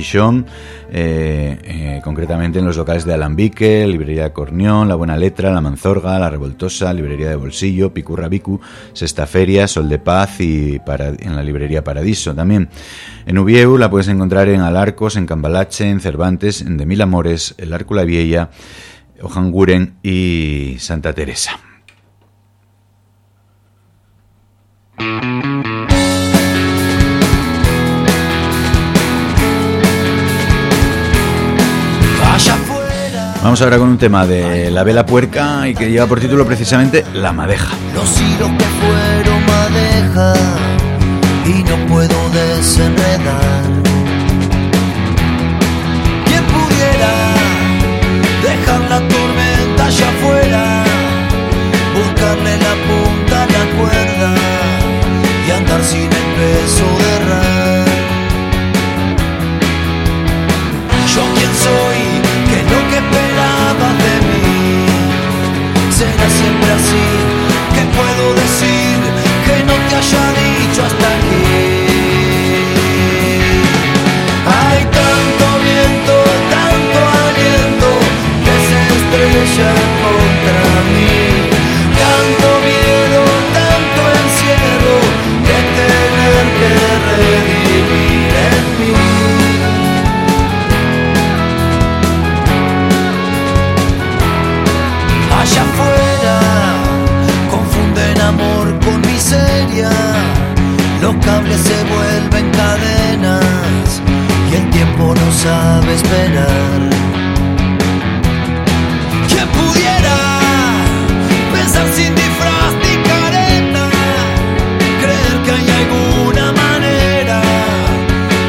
eh, eh, concretamente en los locales de Alambique, Librería Cornión, La Buena Letra, La Manzorga, La Revoltosa, Librería de Bolsillo, Picurra Bicu, Sexta Feria, Sol de Paz y en la Librería Paradiso también. En Ubieu la puedes encontrar en Alarcos, en Cambalache, en Cervantes, en De Mil Amores, El Arco La Vieja, Ojanguren y Santa Teresa. Vamos ahora con un tema de La Vela Puerca y que lleva por título precisamente La Madeja. Los hilos que fueron madeja y no puedo desenredar. ¿Quién pudiera dejar la tormenta allá afuera? Buscarle la punta a la cuerda y andar sin el peso de siempre esperar. ¿Quién pudiera pensar sin disfraz ni careta? Creer que hay alguna manera,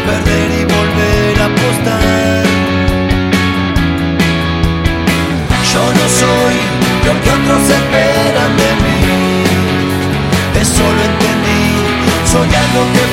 perder y volver a apostar. Yo no soy lo que otros esperan de mí. Eso lo entendí. Soy algo que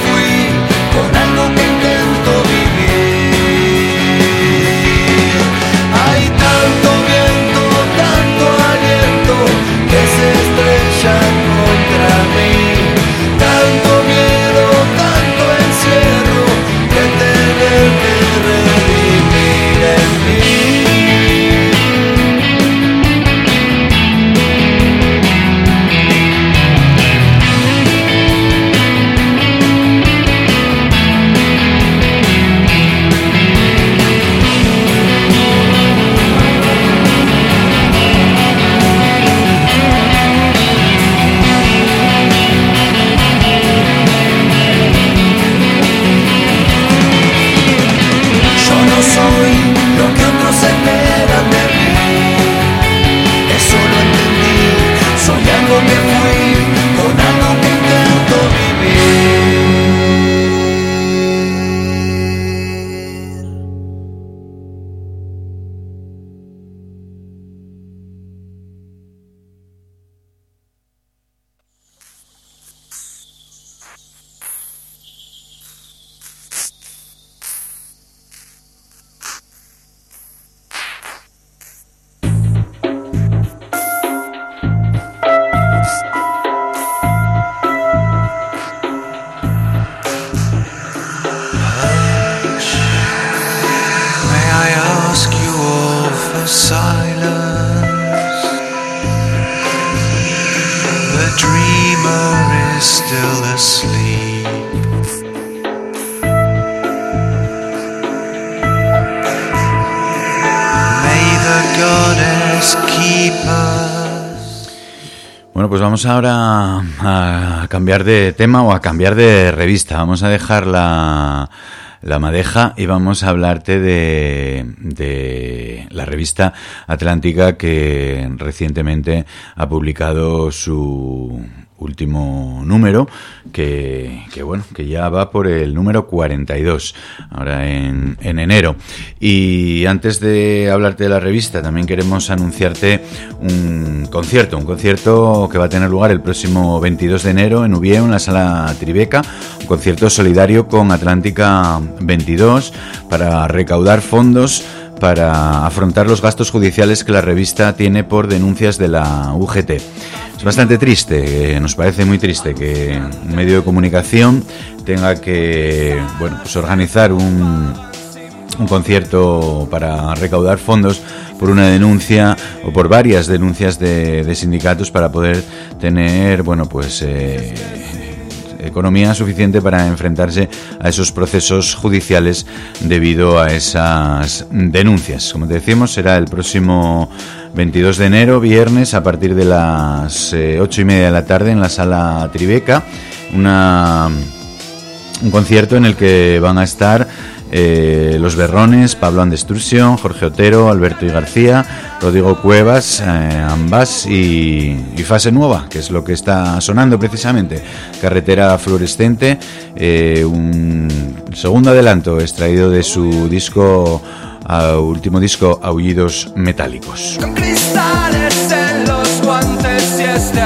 ahora a cambiar de tema o a cambiar de revista. Vamos a dejar la, La Madeja y vamos a hablarte de, de la revista Atlántica que recientemente ha publicado su último número que, que, bueno que ya va por el número 42 ahora en, en, enero. Y antes de hablarte de la revista también queremos anunciarte un concierto un concierto que va a tener lugar el próximo 22 de enero en Ubieo en la sala Tribeca. Un concierto solidario con Atlántica 22 para recaudar fondos para afrontar los gastos judiciales que la revista tiene por denuncias de la UGT. Es bastante triste, eh, nos parece muy triste que un medio de comunicación tenga que bueno, pues organizar un, un concierto para recaudar fondos por una denuncia o por varias denuncias de, de sindicatos para poder tener bueno pues eh, economía suficiente para enfrentarse a esos procesos judiciales debido a esas denuncias. Como te decimos, será el próximo 22 de enero, viernes, a partir de las eh, 8 y media de la tarde en la sala Tribeca. Una, un concierto en el que van a estar eh, Los Berrones, Pablo Andestrucción, Jorge Otero, Alberto y García, Rodrigo Cuevas, eh, ambas y, Fase Nueva, que es lo que está sonando precisamente. Carretera Fluorescente, eh, un segundo adelanto extraído de su disco, último disco, Aullidos Metálicos. Con cristales en los guantes y este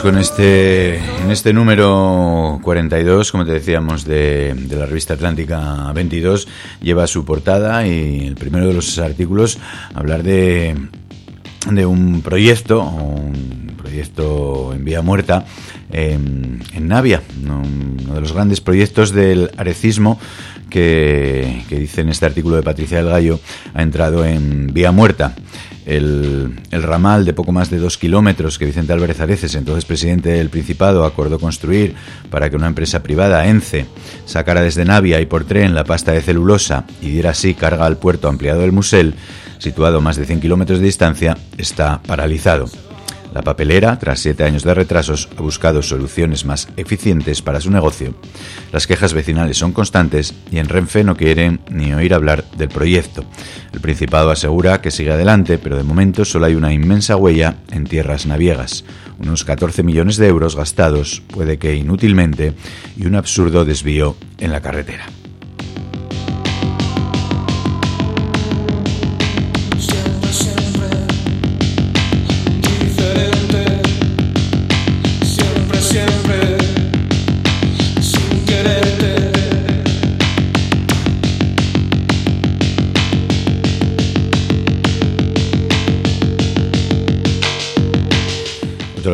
pues con este, en este número 42, como te decíamos, de, la revista Atlántica 22, lleva su portada y el primero de los artículos hablar de, de un proyecto, un proyecto en vía muerta en, en Navia, uno de los grandes proyectos del arecismo que, que, dice en este artículo de Patricia del Gallo, ha entrado en vía muerta. El, ramal de poco más de dos kilómetros que Vicente Álvarez Areces, entonces presidente del Principado, acordó construir para que una empresa privada, ENCE, sacara desde Navia y por tren la pasta de celulosa y diera así carga al puerto ampliado del Musel, situado a más de 100 kilómetros de distancia, está paralizado. La papelera, tras siete años de retrasos, ha buscado soluciones más eficientes para su negocio. Las quejas vecinales son constantes y en Renfe no quieren ni oír hablar del proyecto. El Principado asegura que sigue adelante, pero de momento solo hay una inmensa huella en tierras naviegas. Unos 14 millones de euros gastados, puede que inútilmente, y un absurdo desvío en la carretera.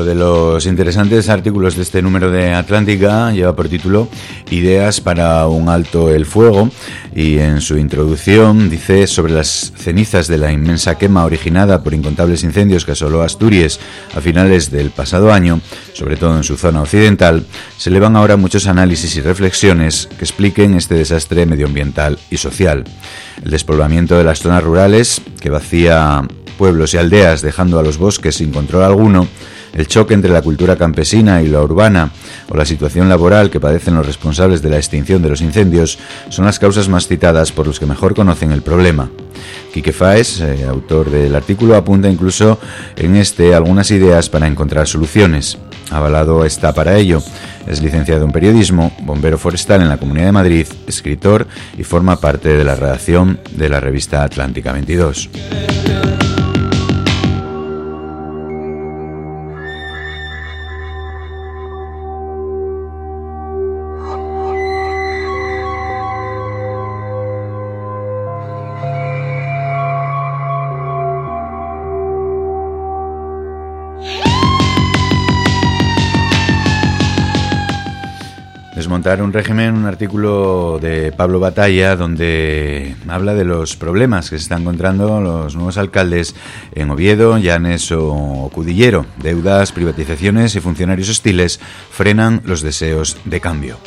De los interesantes artículos de este número de Atlántica lleva por título Ideas para un alto el fuego y en su introducción dice sobre las cenizas de la inmensa quema originada por incontables incendios que asoló Asturias a finales del pasado año, sobre todo en su zona occidental, se elevan ahora muchos análisis y reflexiones que expliquen este desastre medioambiental y social. El despoblamiento de las zonas rurales, que vacía pueblos y aldeas dejando a los bosques sin control alguno, el choque entre la cultura campesina y la urbana o la situación laboral que padecen los responsables de la extinción de los incendios son las causas más citadas por los que mejor conocen el problema. Quique Faes, eh, autor del artículo, apunta incluso en este algunas ideas para encontrar soluciones. Avalado está para ello. Es licenciado en periodismo, bombero forestal en la Comunidad de Madrid, escritor y forma parte de la redacción de la revista Atlántica 22. Un régimen, un artículo de Pablo Batalla donde habla de los problemas que se están encontrando los nuevos alcaldes en Oviedo, Llanes o Cudillero. Deudas, privatizaciones y funcionarios hostiles frenan los deseos de cambio.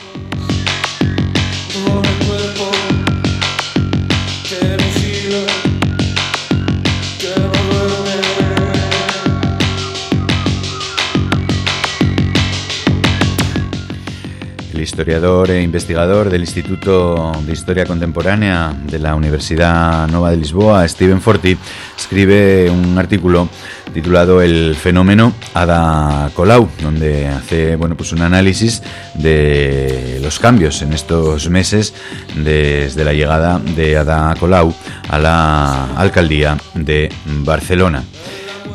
Historiador e investigador del Instituto de Historia Contemporánea de la Universidad Nova de Lisboa, Steven Forti, escribe un artículo titulado El fenómeno Ada Colau, donde hace bueno, pues un análisis de los cambios en estos meses desde la llegada de Ada Colau a la alcaldía de Barcelona.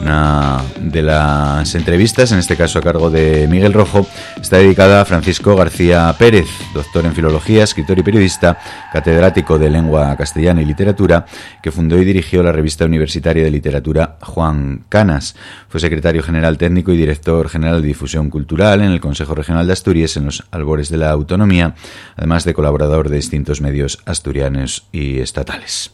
Una de las entrevistas, en este caso a cargo de Miguel Rojo, está dedicada a Francisco García Pérez, doctor en filología, escritor y periodista, catedrático de lengua castellana y literatura, que fundó y dirigió la revista universitaria de literatura Juan Canas. Fue secretario general técnico y director general de difusión cultural en el Consejo Regional de Asturias en los albores de la autonomía, además de colaborador de distintos medios asturianos y estatales.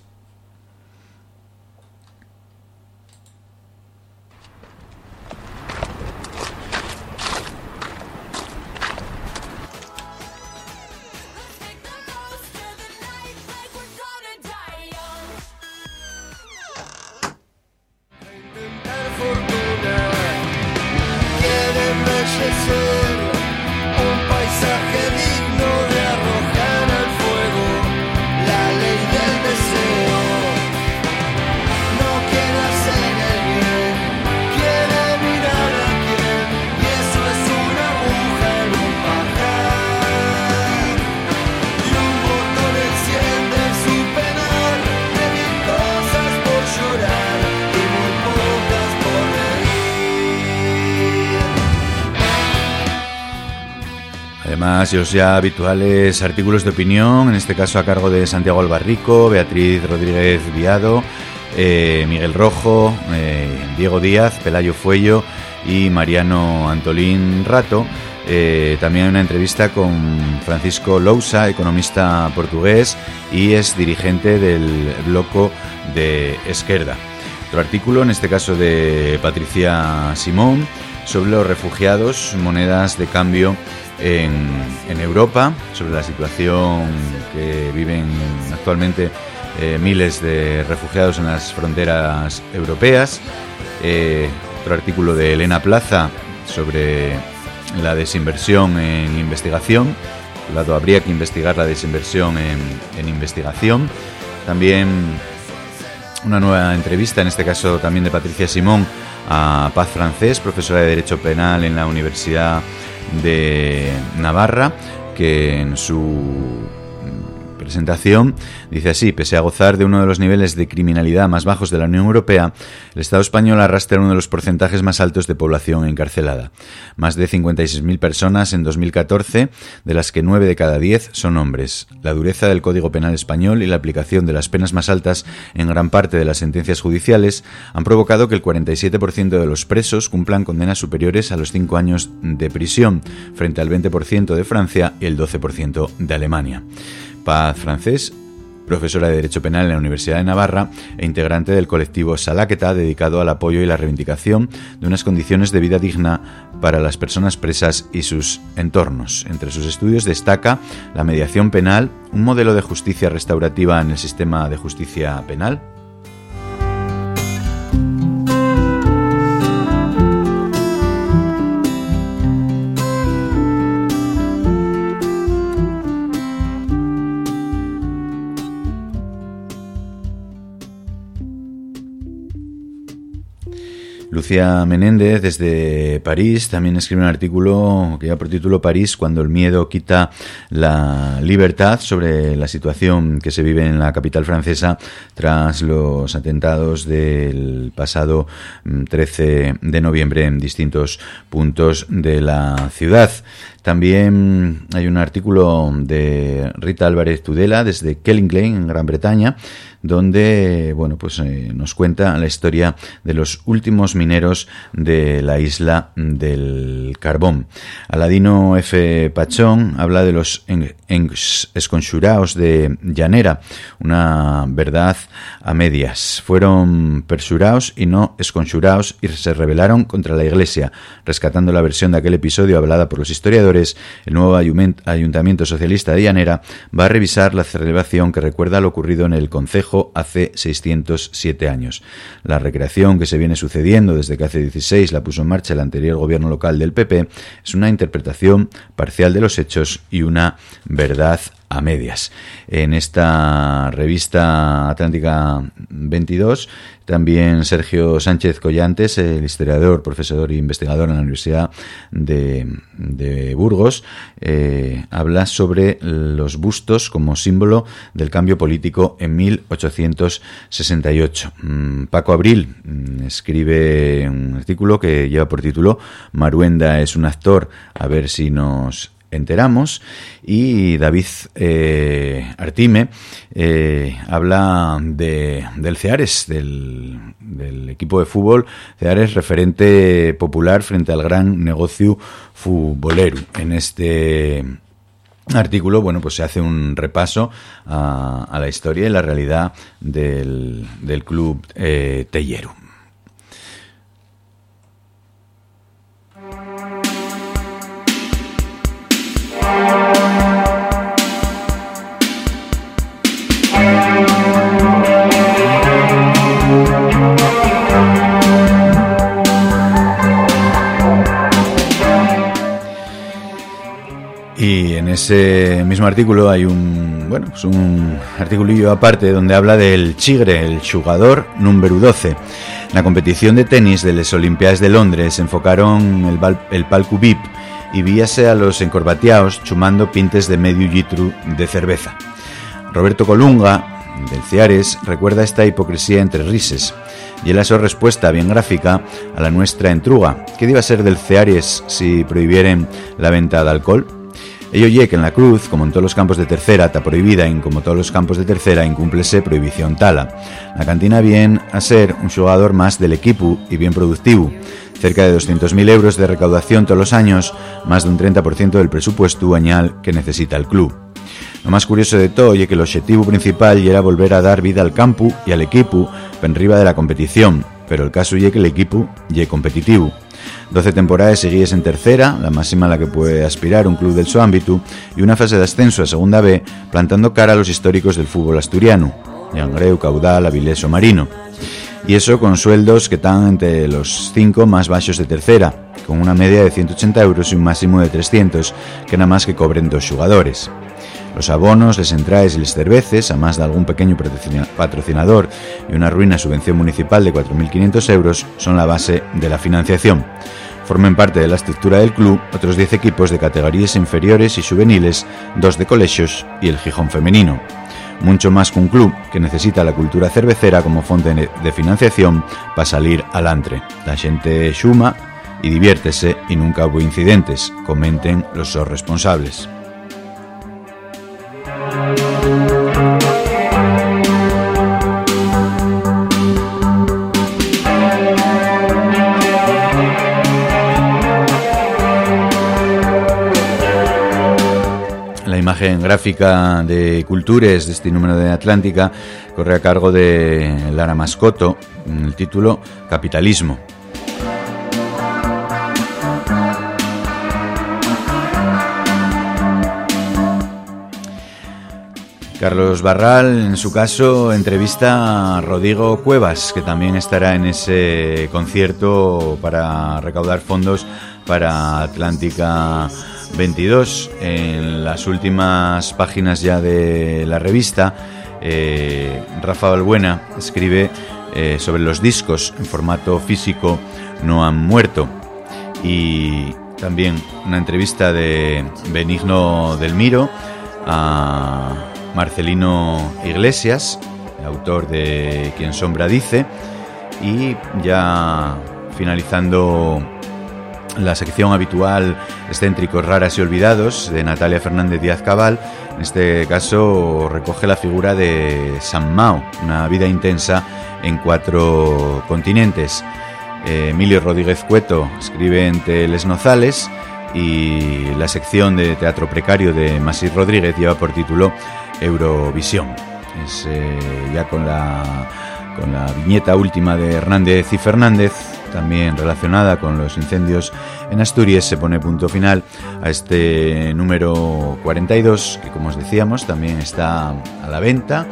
Además, los ya habituales artículos de opinión, en este caso a cargo de Santiago Albarrico, Beatriz Rodríguez Viado, eh, Miguel Rojo, eh, Diego Díaz, Pelayo Fuello y Mariano Antolín Rato. Eh, también una entrevista con Francisco Lousa, economista portugués y es dirigente del bloco de Esquerda. Otro artículo, en este caso de Patricia Simón, sobre los refugiados, monedas de cambio en, Europa, sobre la situación que viven actualmente eh, miles de refugiados en las fronteras europeas. Eh, otro artículo de Elena Plaza sobre la desinversión en investigación. Por un lado, habría que investigar la desinversión en, en investigación. También una nueva entrevista, en este caso también de Patricia Simón, a Paz Francés, profesora de Derecho Penal en la Universidad de Navarra, que en su presentación dice así, pese a gozar de uno de los niveles de criminalidad más bajos de la Unión Europea, el Estado español arrastra uno de los porcentajes más altos de población encarcelada. Más de 56.000 personas en 2014, de las que 9 de cada 10 son hombres. La dureza del Código Penal español y la aplicación de las penas más altas en gran parte de las sentencias judiciales han provocado que el 47% de los presos cumplan condenas superiores a los 5 años de prisión, frente al 20% de Francia y el 12% de Alemania. Paz Francés, profesora de Derecho Penal en la Universidad de Navarra e integrante del colectivo Salaqueta dedicado al apoyo y la reivindicación de unas condiciones de vida digna para las personas presas y sus entornos. Entre sus estudios destaca la mediación penal, un modelo de justicia restaurativa en el sistema de justicia penal, Lucía Menéndez desde París también escribe un artículo que lleva por título París cuando el miedo quita la libertad sobre la situación que se vive en la capital francesa tras los atentados del pasado 13 de noviembre en distintos puntos de la ciudad. También hay un artículo de Rita Álvarez Tudela desde Kellinglane, en Gran Bretaña, donde bueno, pues, eh, nos cuenta la historia de los últimos mineros de la isla del Carbón. Aladino F. Pachón habla de los en, en, esconxuraos de Llanera, una verdad a medias. Fueron persuraos y no esconxuraos y se rebelaron contra la Iglesia, rescatando la versión de aquel episodio hablada por los historiadores el nuevo Ayuntamiento Socialista de Llanera va a revisar la celebración que recuerda lo ocurrido en el Concejo hace 607 años. La recreación que se viene sucediendo desde que hace 16 la puso en marcha el anterior gobierno local del PP es una interpretación parcial de los hechos y una verdad a medias. En esta revista Atlántica 22, también Sergio Sánchez Collantes, el historiador, profesor e investigador en la Universidad de, Burgos, eh, habla sobre los bustos como símbolo del cambio político en 1868. Mm, Paco Abril mm, escribe un artículo que lleva por título Maruenda es un actor, a ver si nos enteramos y David eh, Artime eh, habla de, del Ceares, del, equipo de fútbol Ceares referente popular frente al gran negocio futbolero. En este artículo, bueno, pues se hace un repaso a, a la historia y la realidad del, del club eh, Tellero. Y en ese mismo artículo hay un, bueno, pues un articulillo aparte donde habla del Chigre, el jugador número 12. La competición de tenis de las Olimpiadas de Londres enfocaron el, el palco VIP y víase a los encorbateados chumando pintes de medio litro de cerveza. Roberto Colunga, del Ciares, recuerda esta hipocresía entre rises y él su respuesta bien gráfica a la nuestra entruga. ¿Qué iba a ser del Ceares si prohibieren la venta de alcohol? Ello ye que en la cruz, como en todos los campos de tercera, está prohibida y como todos los campos de tercera, incúmplese prohibición tala. La cantina viene a ser un jugador más del equipo y bien productivo. Cerca de 200.000 euros de recaudación todos los años, más de un 30% del presupuesto añal que necesita el club. Lo más curioso de todo es que el objetivo principal era volver a dar vida al campo y al equipo riba de la competición, pero el caso es que el equipo ye competitivo. 12 temporadas seguidas en tercera, la máxima a la que puede aspirar un club del su ámbito, y una fase de ascenso a segunda B, plantando cara a los históricos del fútbol asturiano, Yangreu, Caudal, Avilés o Marino. Y eso con sueldos que están entre los 5 más bajos de tercera, con una media de 180 euros y un máximo de 300, que nada más que cobren dos jugadores. Los abonos, les entraes y les cerveces, a más de algún pequeño patrocinador y una ruina subvención municipal de 4.500 euros, son la base de la financiación. Formen parte de la estructura del club otros 10 equipos de categorías inferiores y juveniles, dos de colegios y el Gijón femenino. Mucho más que un club que necesita la cultura cervecera como fuente de financiación para salir al antre. La gente suma y diviértese y nunca hubo incidentes, comenten los responsables. Imagen gráfica de Cultures de este número de Atlántica corre a cargo de Lara Mascoto, en el título Capitalismo. Carlos Barral, en su caso, entrevista a Rodrigo Cuevas, que también estará en ese concierto para recaudar fondos para Atlántica 22. En las últimas páginas ya de la revista, eh, Rafa Balbuena escribe eh, sobre los discos en formato físico no han muerto. Y también una entrevista de Benigno del Miro a Marcelino Iglesias, autor de Quien Sombra Dice. Y ya finalizando la sección habitual Excéntricos, Raras y Olvidados de Natalia Fernández Díaz Cabal. En este caso recoge la figura de San Mao, una vida intensa en cuatro continentes. Eh, Emilio Rodríguez Cueto escribe entre Les Nozales y la sección de teatro precario de Masís Rodríguez lleva por título Eurovisión. Eh, ya con la, con la viñeta última de Hernández y Fernández también relacionada con los incendios en Asturias, se pone punto final a este número 42, que como os decíamos también está a la venta.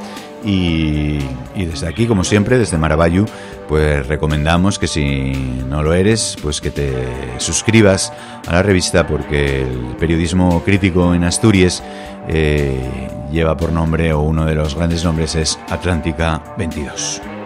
Y, desde aquí, como siempre, desde Maravallu, pues recomendamos que si no lo eres, pues que te suscribas a la revista porque el periodismo crítico en Asturias eh, lleva por nombre, o uno de los grandes nombres es Atlántica 22.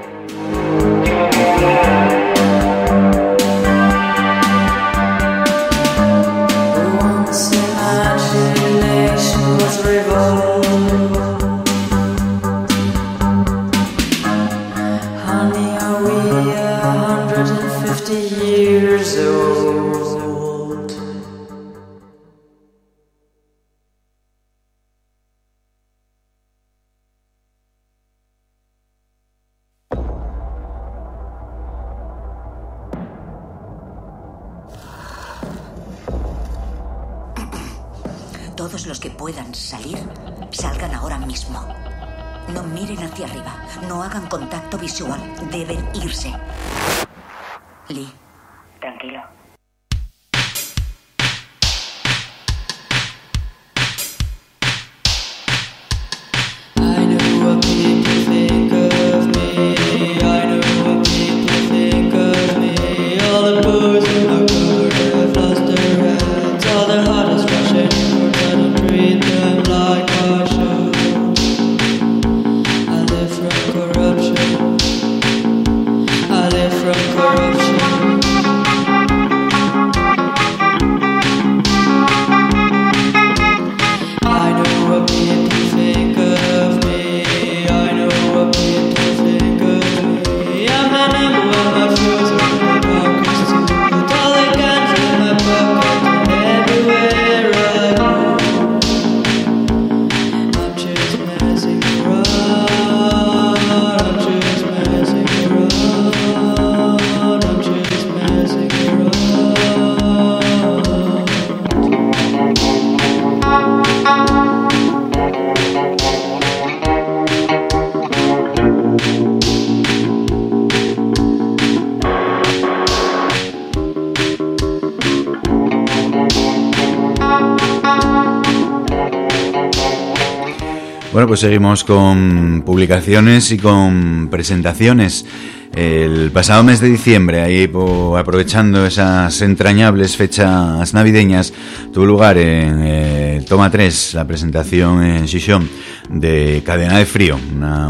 Seguimos con publicaciones y con presentaciones. El pasado mes de diciembre, ahí aprovechando esas entrañables fechas navideñas, tuvo lugar en eh, Toma 3 la presentación en Xixón de Cadena de Frío,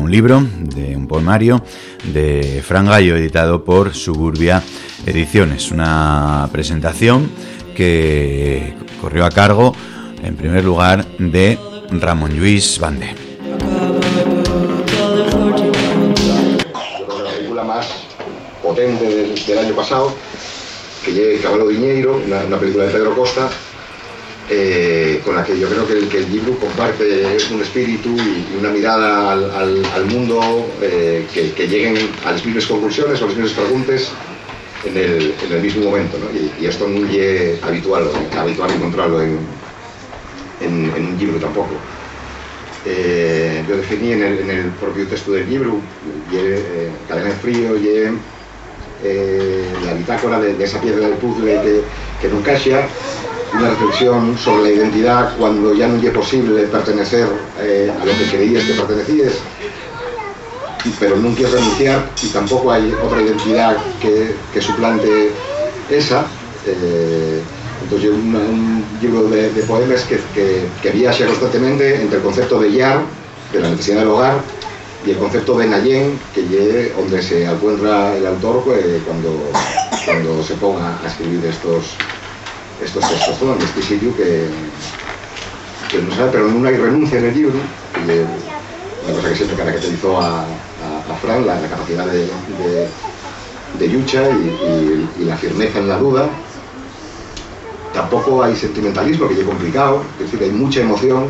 un libro, de un poemario de Fran Gallo, editado por Suburbia Ediciones. Una presentación que corrió a cargo, en primer lugar, de Ramón Luis Bande. Potente del, del año pasado, que lleve Caballo Viñeiro, una, una película de Pedro Costa, eh, con la que yo creo que el, que el libro comparte un espíritu y, y una mirada al, al- al mundo eh, que, que lleguen a las mismas conclusiones o a las mismas preguntas en el, en el mismo momento. ¿no? Y, y esto no es habitual, habitual encontrarlo en, en- en un libro tampoco. Eh, yo definí en el, en el propio texto del libro, y, eh, Cadena de Frío, y eh, la bitácora de, esa piedra del puzzle que, que no encaja, una reflexión sobre la identidad cuando ya no es posible pertenecer eh, a lo que creías que pertenecías, pero no quieres renunciar y tampoco hay otra identidad que, suplante esa. eh, entonces un libro de, de poemas que, que, que viaja constantemente entre el concepto de yar, de la necesidad del hogar, y el concepto de Nayen, que es donde se encuentra el autor pues, cuando, cuando se ponga a escribir estos, estos textos, ¿no? en este sitio que, que no sabe, pero no hay renuncia en el libro, una cosa que siempre caracterizó a, a, a Fran, la, capacidad de, de, lucha y, y- y la firmeza en la duda. Tampoco hay sentimentalismo, que es complicado, es decir, hay mucha emoción,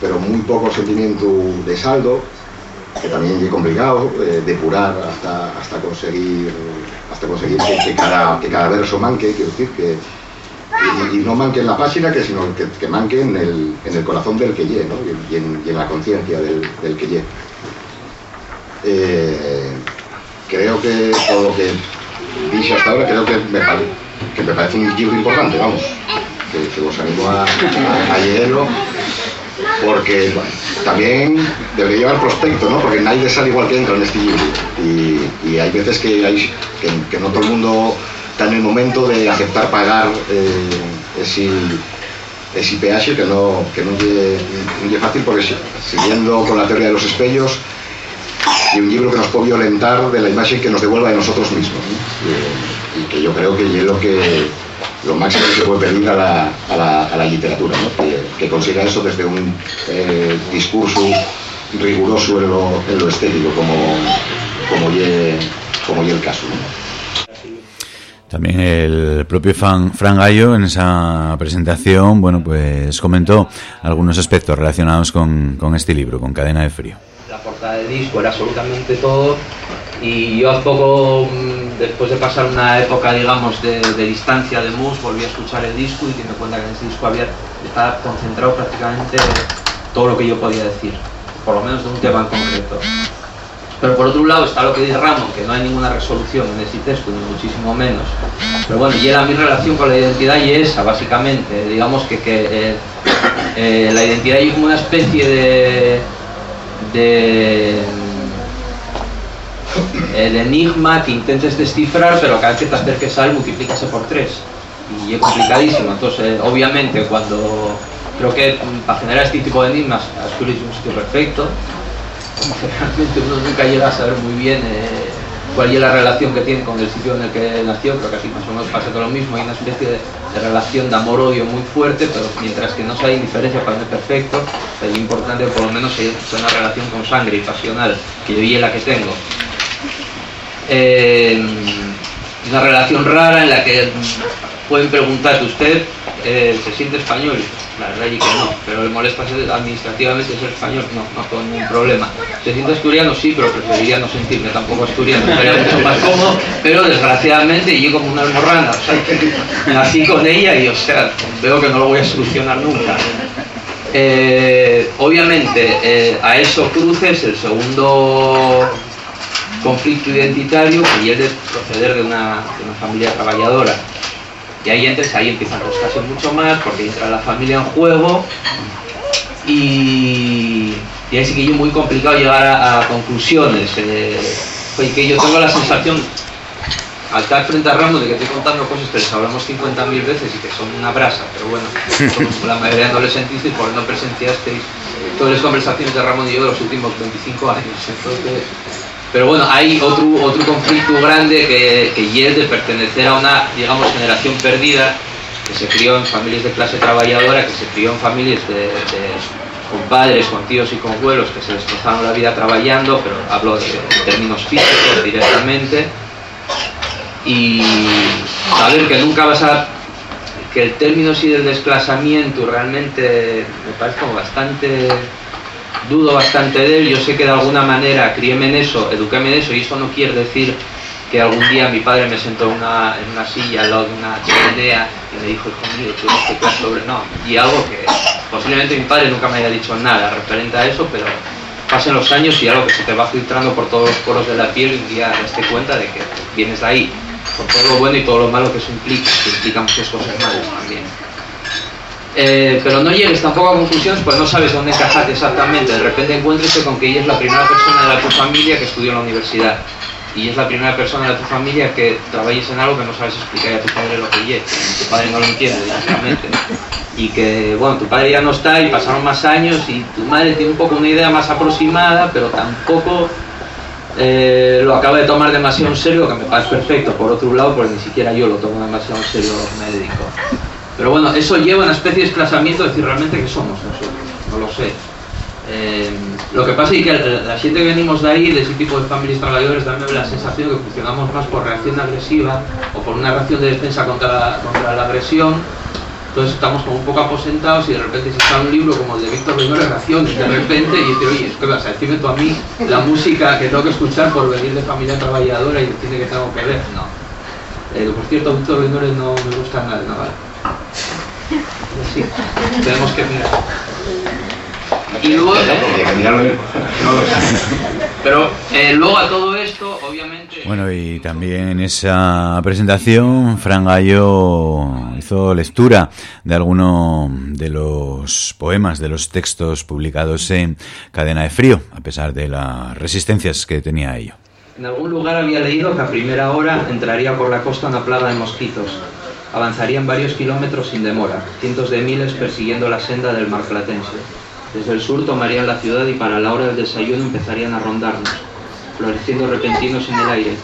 pero muy poco sentimiento de saldo, que también es complicado, eh, depurar hasta, hasta conseguir, hasta conseguir que, cada, que cada verso manque, quiero decir, que, y, no manque en la página, que, sino que, que manque en el, en el corazón del que llegue, ¿no? y, en, y en la conciencia del, del que llegue. Eh, creo que todo lo que dije hasta ahora, creo que me, pare- que me parece un libro importante, vamos, que, que os animo a, a- a leerlo, porque también debería llevar prospecto, ¿no? porque nadie sale igual que entra en este libro, y, hay veces que, no todo el mundo está en el momento de aceptar pagar eh, ese, ese peaje que no, que no es fácil, porque si- siguiendo con la teoría de los espellos, y un libro que nos puede violentar de la imagen que nos devuelva de nosotros mismos. y que yo creo que es lo que lo máximo que se puede pedir a la, a la- a la literatura, ¿no? que, que consiga eso desde un eh, discurso riguroso en lo, en lo estético, como, como, ye, como ye el caso. ¿no? También el propio Fan- Fran Gallo en esa presentación, bueno, pues comentó algunos aspectos relacionados con, con este libro, con Cadena de Frío. la portada de disco era absolutamente todo y yo hace poco mm, después de pasar una época digamos de, distancia de mus volví a escuchar el disco y me cuenta que en ese disco había estaba concentrado prácticamente todo lo que yo podía decir por lo menos de un tema en concreto pero por otro lado está lo que dice Ramón, que no hay ninguna resolución en ese texto, ni muchísimo menos. Pero bueno, y era mi relación con la identidad y esa, básicamente. Digamos que, que eh, eh, la identidad es como una especie de, de, eh, de enigma que intentes descifrar, pero cada vez que te acerques a él multiplícase por tres. Y es complicadísimo. Entonces, eh, obviamente, cuando creo que mm, para generar este tipo de enigmas, Asturias es un sitio perfecto, realmente uno nunca llega a saber muy bien eh, cuál es la relación que tiene con el sitio en el que nació, creo que así más pasa todo lo mismo, hay una especie de, relación de amor-odio muy fuerte, pero mientras que no sea indiferencia para mí es perfecto, es importante por lo menos sea una relación con sangre y pasional, que yo y es la que tengo. Eh, una relación rara en la que pueden preguntarte usted eh, se siente español la verdad es que no pero le molesta administrativamente ser español no no tengo ningún problema. Se siente asturiano sí pero preferiría no sentirme tampoco asturiano estaría mucho más cómodo pero desgraciadamente yo como una almorrana o sea, nací con ella y o sea veo que no lo voy a solucionar nunca. Eh, obviamente eh, a eso cruces el segundo conflicto identitario que es de proceder de una, de una familia trabajadora. Y ahí entres, ahí empiezan los casos mucho más, porque entra la familia en juego y, y ahí que es muy complicado llegar a, conclusiones. eh, yo tengo la sensación, al estar frente a Ramos, de que estoy contando cosas que les hablamos 50.000 veces y que son una brasa, pero bueno, la mayoría no le sentisteis porque no presenciasteis todas las conversaciones de Ramón y yo de los últimos 25 años. Entonces, pero bueno, hay otro, otro conflicto grande que, que y es de pertenecer a una, digamos, generación perdida que se crió en familias de clase trabajadora, que se crió en familias de, de- con padres, con tíos y con abuelos que se destrozaron la vida trabajando, pero hablo de, de términos físicos directamente. Y saber que nunca vas a que el término sí del desplazamiento realmente me parece como bastante dudo bastante de él yo sé que de alguna manera criéme en eso eduquéme en eso y eso no quiere decir que algún día mi padre me sentó en una, en una silla al lado de una chimenea y me dijo hijo mío tienes que clase sobre no y algo que posiblemente mi padre nunca me haya dicho nada referente a eso pero pasen los años y algo que se te va filtrando por todos los poros de la piel y un día te das cuenta de que vienes de ahí con todo lo bueno y todo lo malo que eso implica, que implica muchas cosas malas también. Eh, pero no llegues tampoco a conclusiones pues no sabes dónde encajarte exactamente. De repente encuentres con que ella es la primera persona de tu familia que estudió en la universidad. Y es la primera persona de tu familia que trabajes en algo que no sabes explicar a tu padre lo que es. Tu padre no lo entiende directamente. Y que, bueno, tu padre ya no está y pasaron más años y tu madre tiene un poco una idea más aproximada, pero tampoco eh, lo acaba de tomar demasiado en serio, que me parece perfecto, por otro lado, porque ni siquiera yo lo tomo demasiado en serio médico. Pero bueno, eso lleva a una especie de desplazamiento de decir realmente que somos nosotros, no lo sé. Eh, lo que pasa es que la gente que venimos de ahí, de ese tipo de familias trabajadores, también la sensación de que funcionamos más por reacción agresiva o por una reacción de defensa contra la, contra la agresión. Entonces estamos como un poco aposentados y de repente se sale un libro como el de Víctor Rivera, Reacciones, de repente, y dice, oye, ¿qué vas a decirme tú a mí la música que tengo que escuchar por venir de familia trabajadora y decirme que tengo que ver? No. Eh, por cierto, Víctor Rivera no me gusta nada, no vale. Sí, tenemos que mirar. Y luego, pero eh, luego a todo esto, obviamente... Bueno, y también en esa presentación, Fran Gallo hizo lectura de alguno de los poemas, de los textos publicados en Cadena de Frío, a pesar de las resistencias que tenía a ello. En algún lugar había leído que a primera hora entraría por la costa una plaga de mosquitos. Avanzarían varios kilómetros sin demora, cientos de miles persiguiendo la senda del mar platense. Desde el sur tomarían la ciudad y para la hora del desayuno empezarían a rondarnos, floreciendo repentinos en el aire,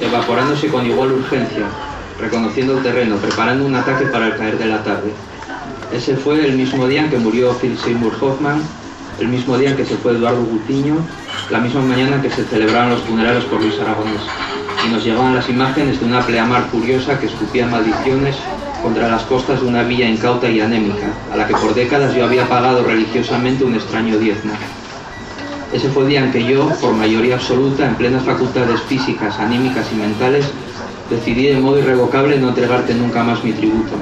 evaporándose con igual urgencia, reconociendo el terreno, preparando un ataque para el caer de la tarde. Ese fue el mismo día en que murió Phil Seymour Hoffman, el mismo día en que se fue Eduardo Gutiño, la misma mañana en que se celebraron los funerales por Luis Aragonés. Y nos llegaban las imágenes de una pleamar furiosa que escupía maldiciones contra las costas de una villa incauta y anémica, a la que por décadas yo había pagado religiosamente un extraño diezmo. Ese fue el día en que yo, por mayoría absoluta, en plenas facultades físicas, anímicas y mentales, decidí de modo irrevocable no entregarte nunca más mi tributo.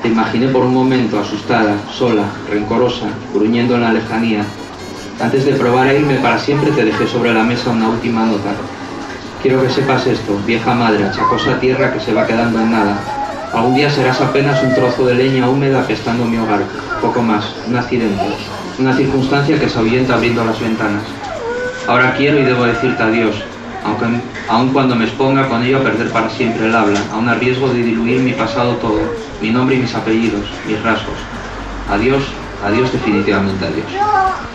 Te imaginé por un momento asustada, sola, rencorosa, gruñendo en la lejanía. Antes de probar a irme para siempre te dejé sobre la mesa una última nota. Quiero que sepas esto, vieja madre, achacosa tierra que se va quedando en nada. Algún día serás apenas un trozo de leña húmeda apestando mi hogar, poco más, un accidente, una circunstancia que se ahuyenta abriendo las ventanas. Ahora quiero y debo decirte adiós, aunque aun cuando me exponga con ello a perder para siempre el habla, aun a riesgo de diluir mi pasado todo, mi nombre y mis apellidos, mis rasgos. Adiós, adiós definitivamente adiós.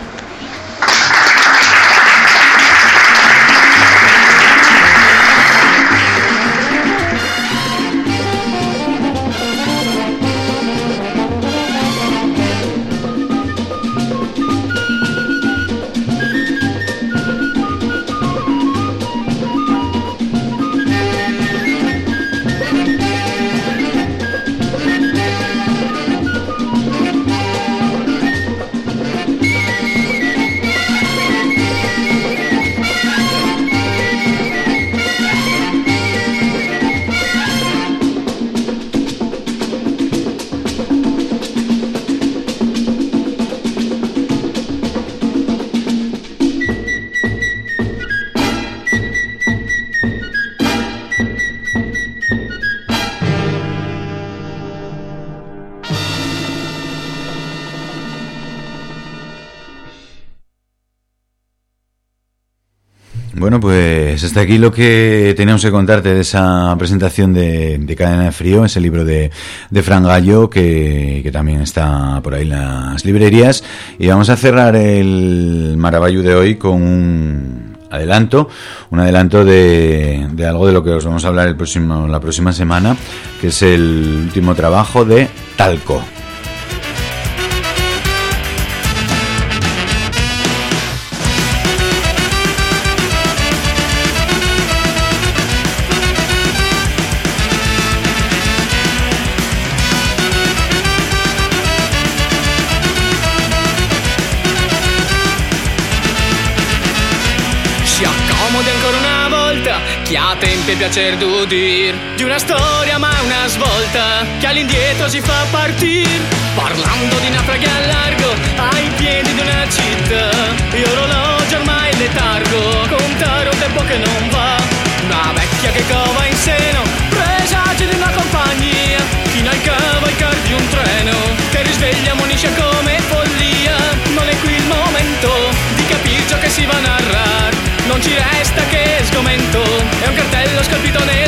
Bueno, pues hasta aquí lo que teníamos que contarte de esa presentación de, de Cadena de Frío, ese libro de, de Fran Gallo, que, que también está por ahí en las librerías. Y vamos a cerrar el Maravallu de hoy con un adelanto, un adelanto de, de algo de lo que os vamos a hablar el próximo, la próxima semana, que es el último trabajo de Talco. Chi ha tempi e piacer d'udir. Di una storia ma una svolta Che all'indietro si fa partire Parlando di naufraghi a largo Ai piedi di una città. E orologio ormai letargo Contare un tempo che non va. Una vecchia che cova in seno Presagi di una compagnia. Fino al cavalcar di un treno Che risveglia monisce come follia. Non è qui il momento Di capire ciò che si va a narrare non ci resta che sgomento È un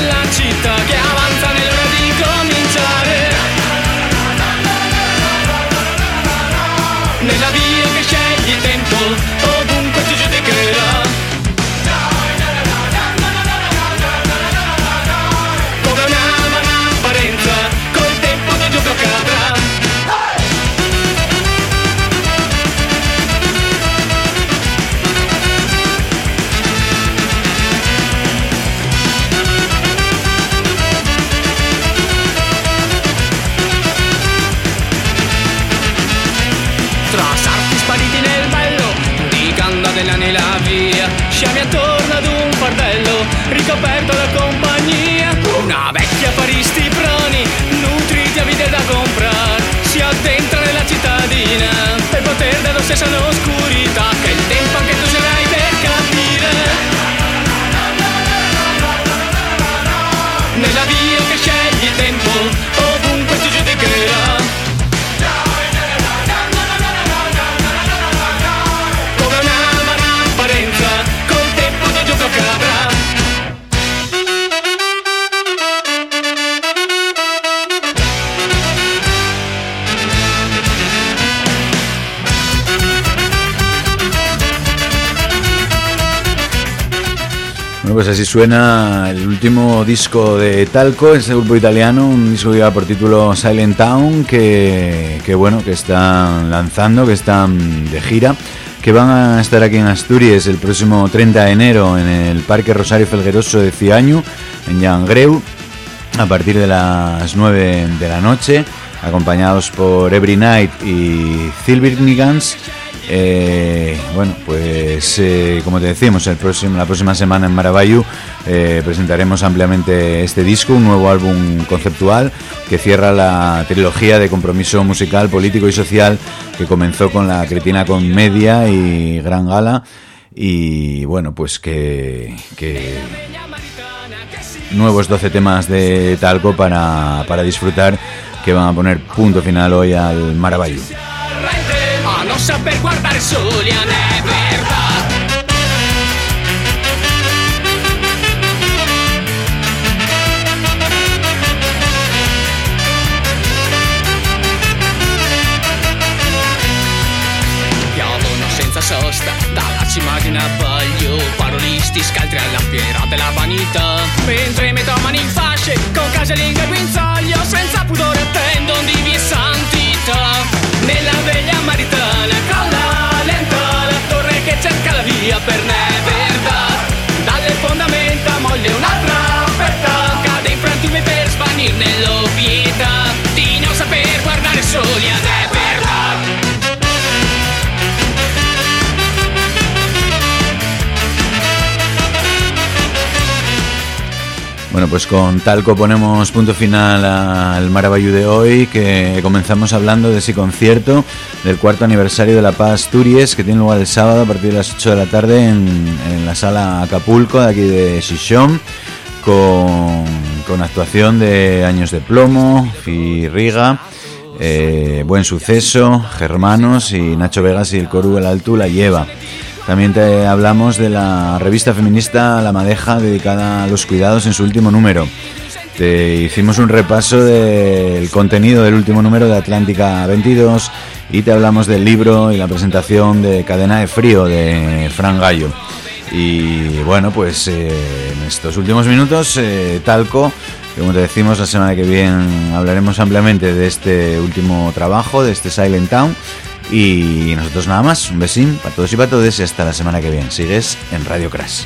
Bueno, pues así suena el último disco de Talco, ese grupo italiano, un disco que lleva por título Silent Town, que, que bueno, que están lanzando, que están de gira, que van a estar aquí en Asturias el próximo 30 de enero en el Parque Rosario Felgueroso de Ciaño, en Yangreu, a partir de las 9 de la noche, acompañados por Every Night y Silvernigans. Eh, bueno, pues eh, como te decíamos, el próximo, la próxima semana en Maravallu eh, presentaremos ampliamente este disco, un nuevo álbum conceptual que cierra la trilogía de compromiso musical, político y social que comenzó con la Cretina Comedia y Gran Gala. Y bueno, pues que, que nuevos 12 temas de Talco para, para disfrutar que van a poner punto final hoy al Maravallu. Guardare soli a ne verdad Piovono senza sosta dalla cima di un abbaglio Parolisti scaltri alla fiera della vanità. Mentre metomani in fasce con casalinga e via per ne verdad Dalle fondamenta moglie un'altra fetta. Cade in frantumi per svanir nell'ovvietà Di non saper guardare soli a ne Bueno, pues con Talco ponemos punto final al Maravallu de hoy, que comenzamos hablando de ese concierto del cuarto aniversario de La Paz Asturias, que tiene lugar el sábado a partir de las 8 de la tarde en, la sala Acapulco, de aquí de Xixón, con, con actuación de Años de Plomo, Firriga, eh, Buen Suceso, Germanos y Nacho Vegas y el coro El Alto la lleva. También te hablamos de la revista feminista La Madeja dedicada a los cuidados en su último número. Te hicimos un repaso del contenido del último número de Atlántica 22 y te hablamos del libro y la presentación de Cadena de Frío de Fran Gallo. Y bueno, pues eh, en estos últimos minutos, eh, Talco, como te decimos, la semana que viene hablaremos ampliamente de este último trabajo, de este Silent Town. Y nosotros nada más, un besín para todos y para todas y hasta la semana que viene. Sigues en Radio Crash.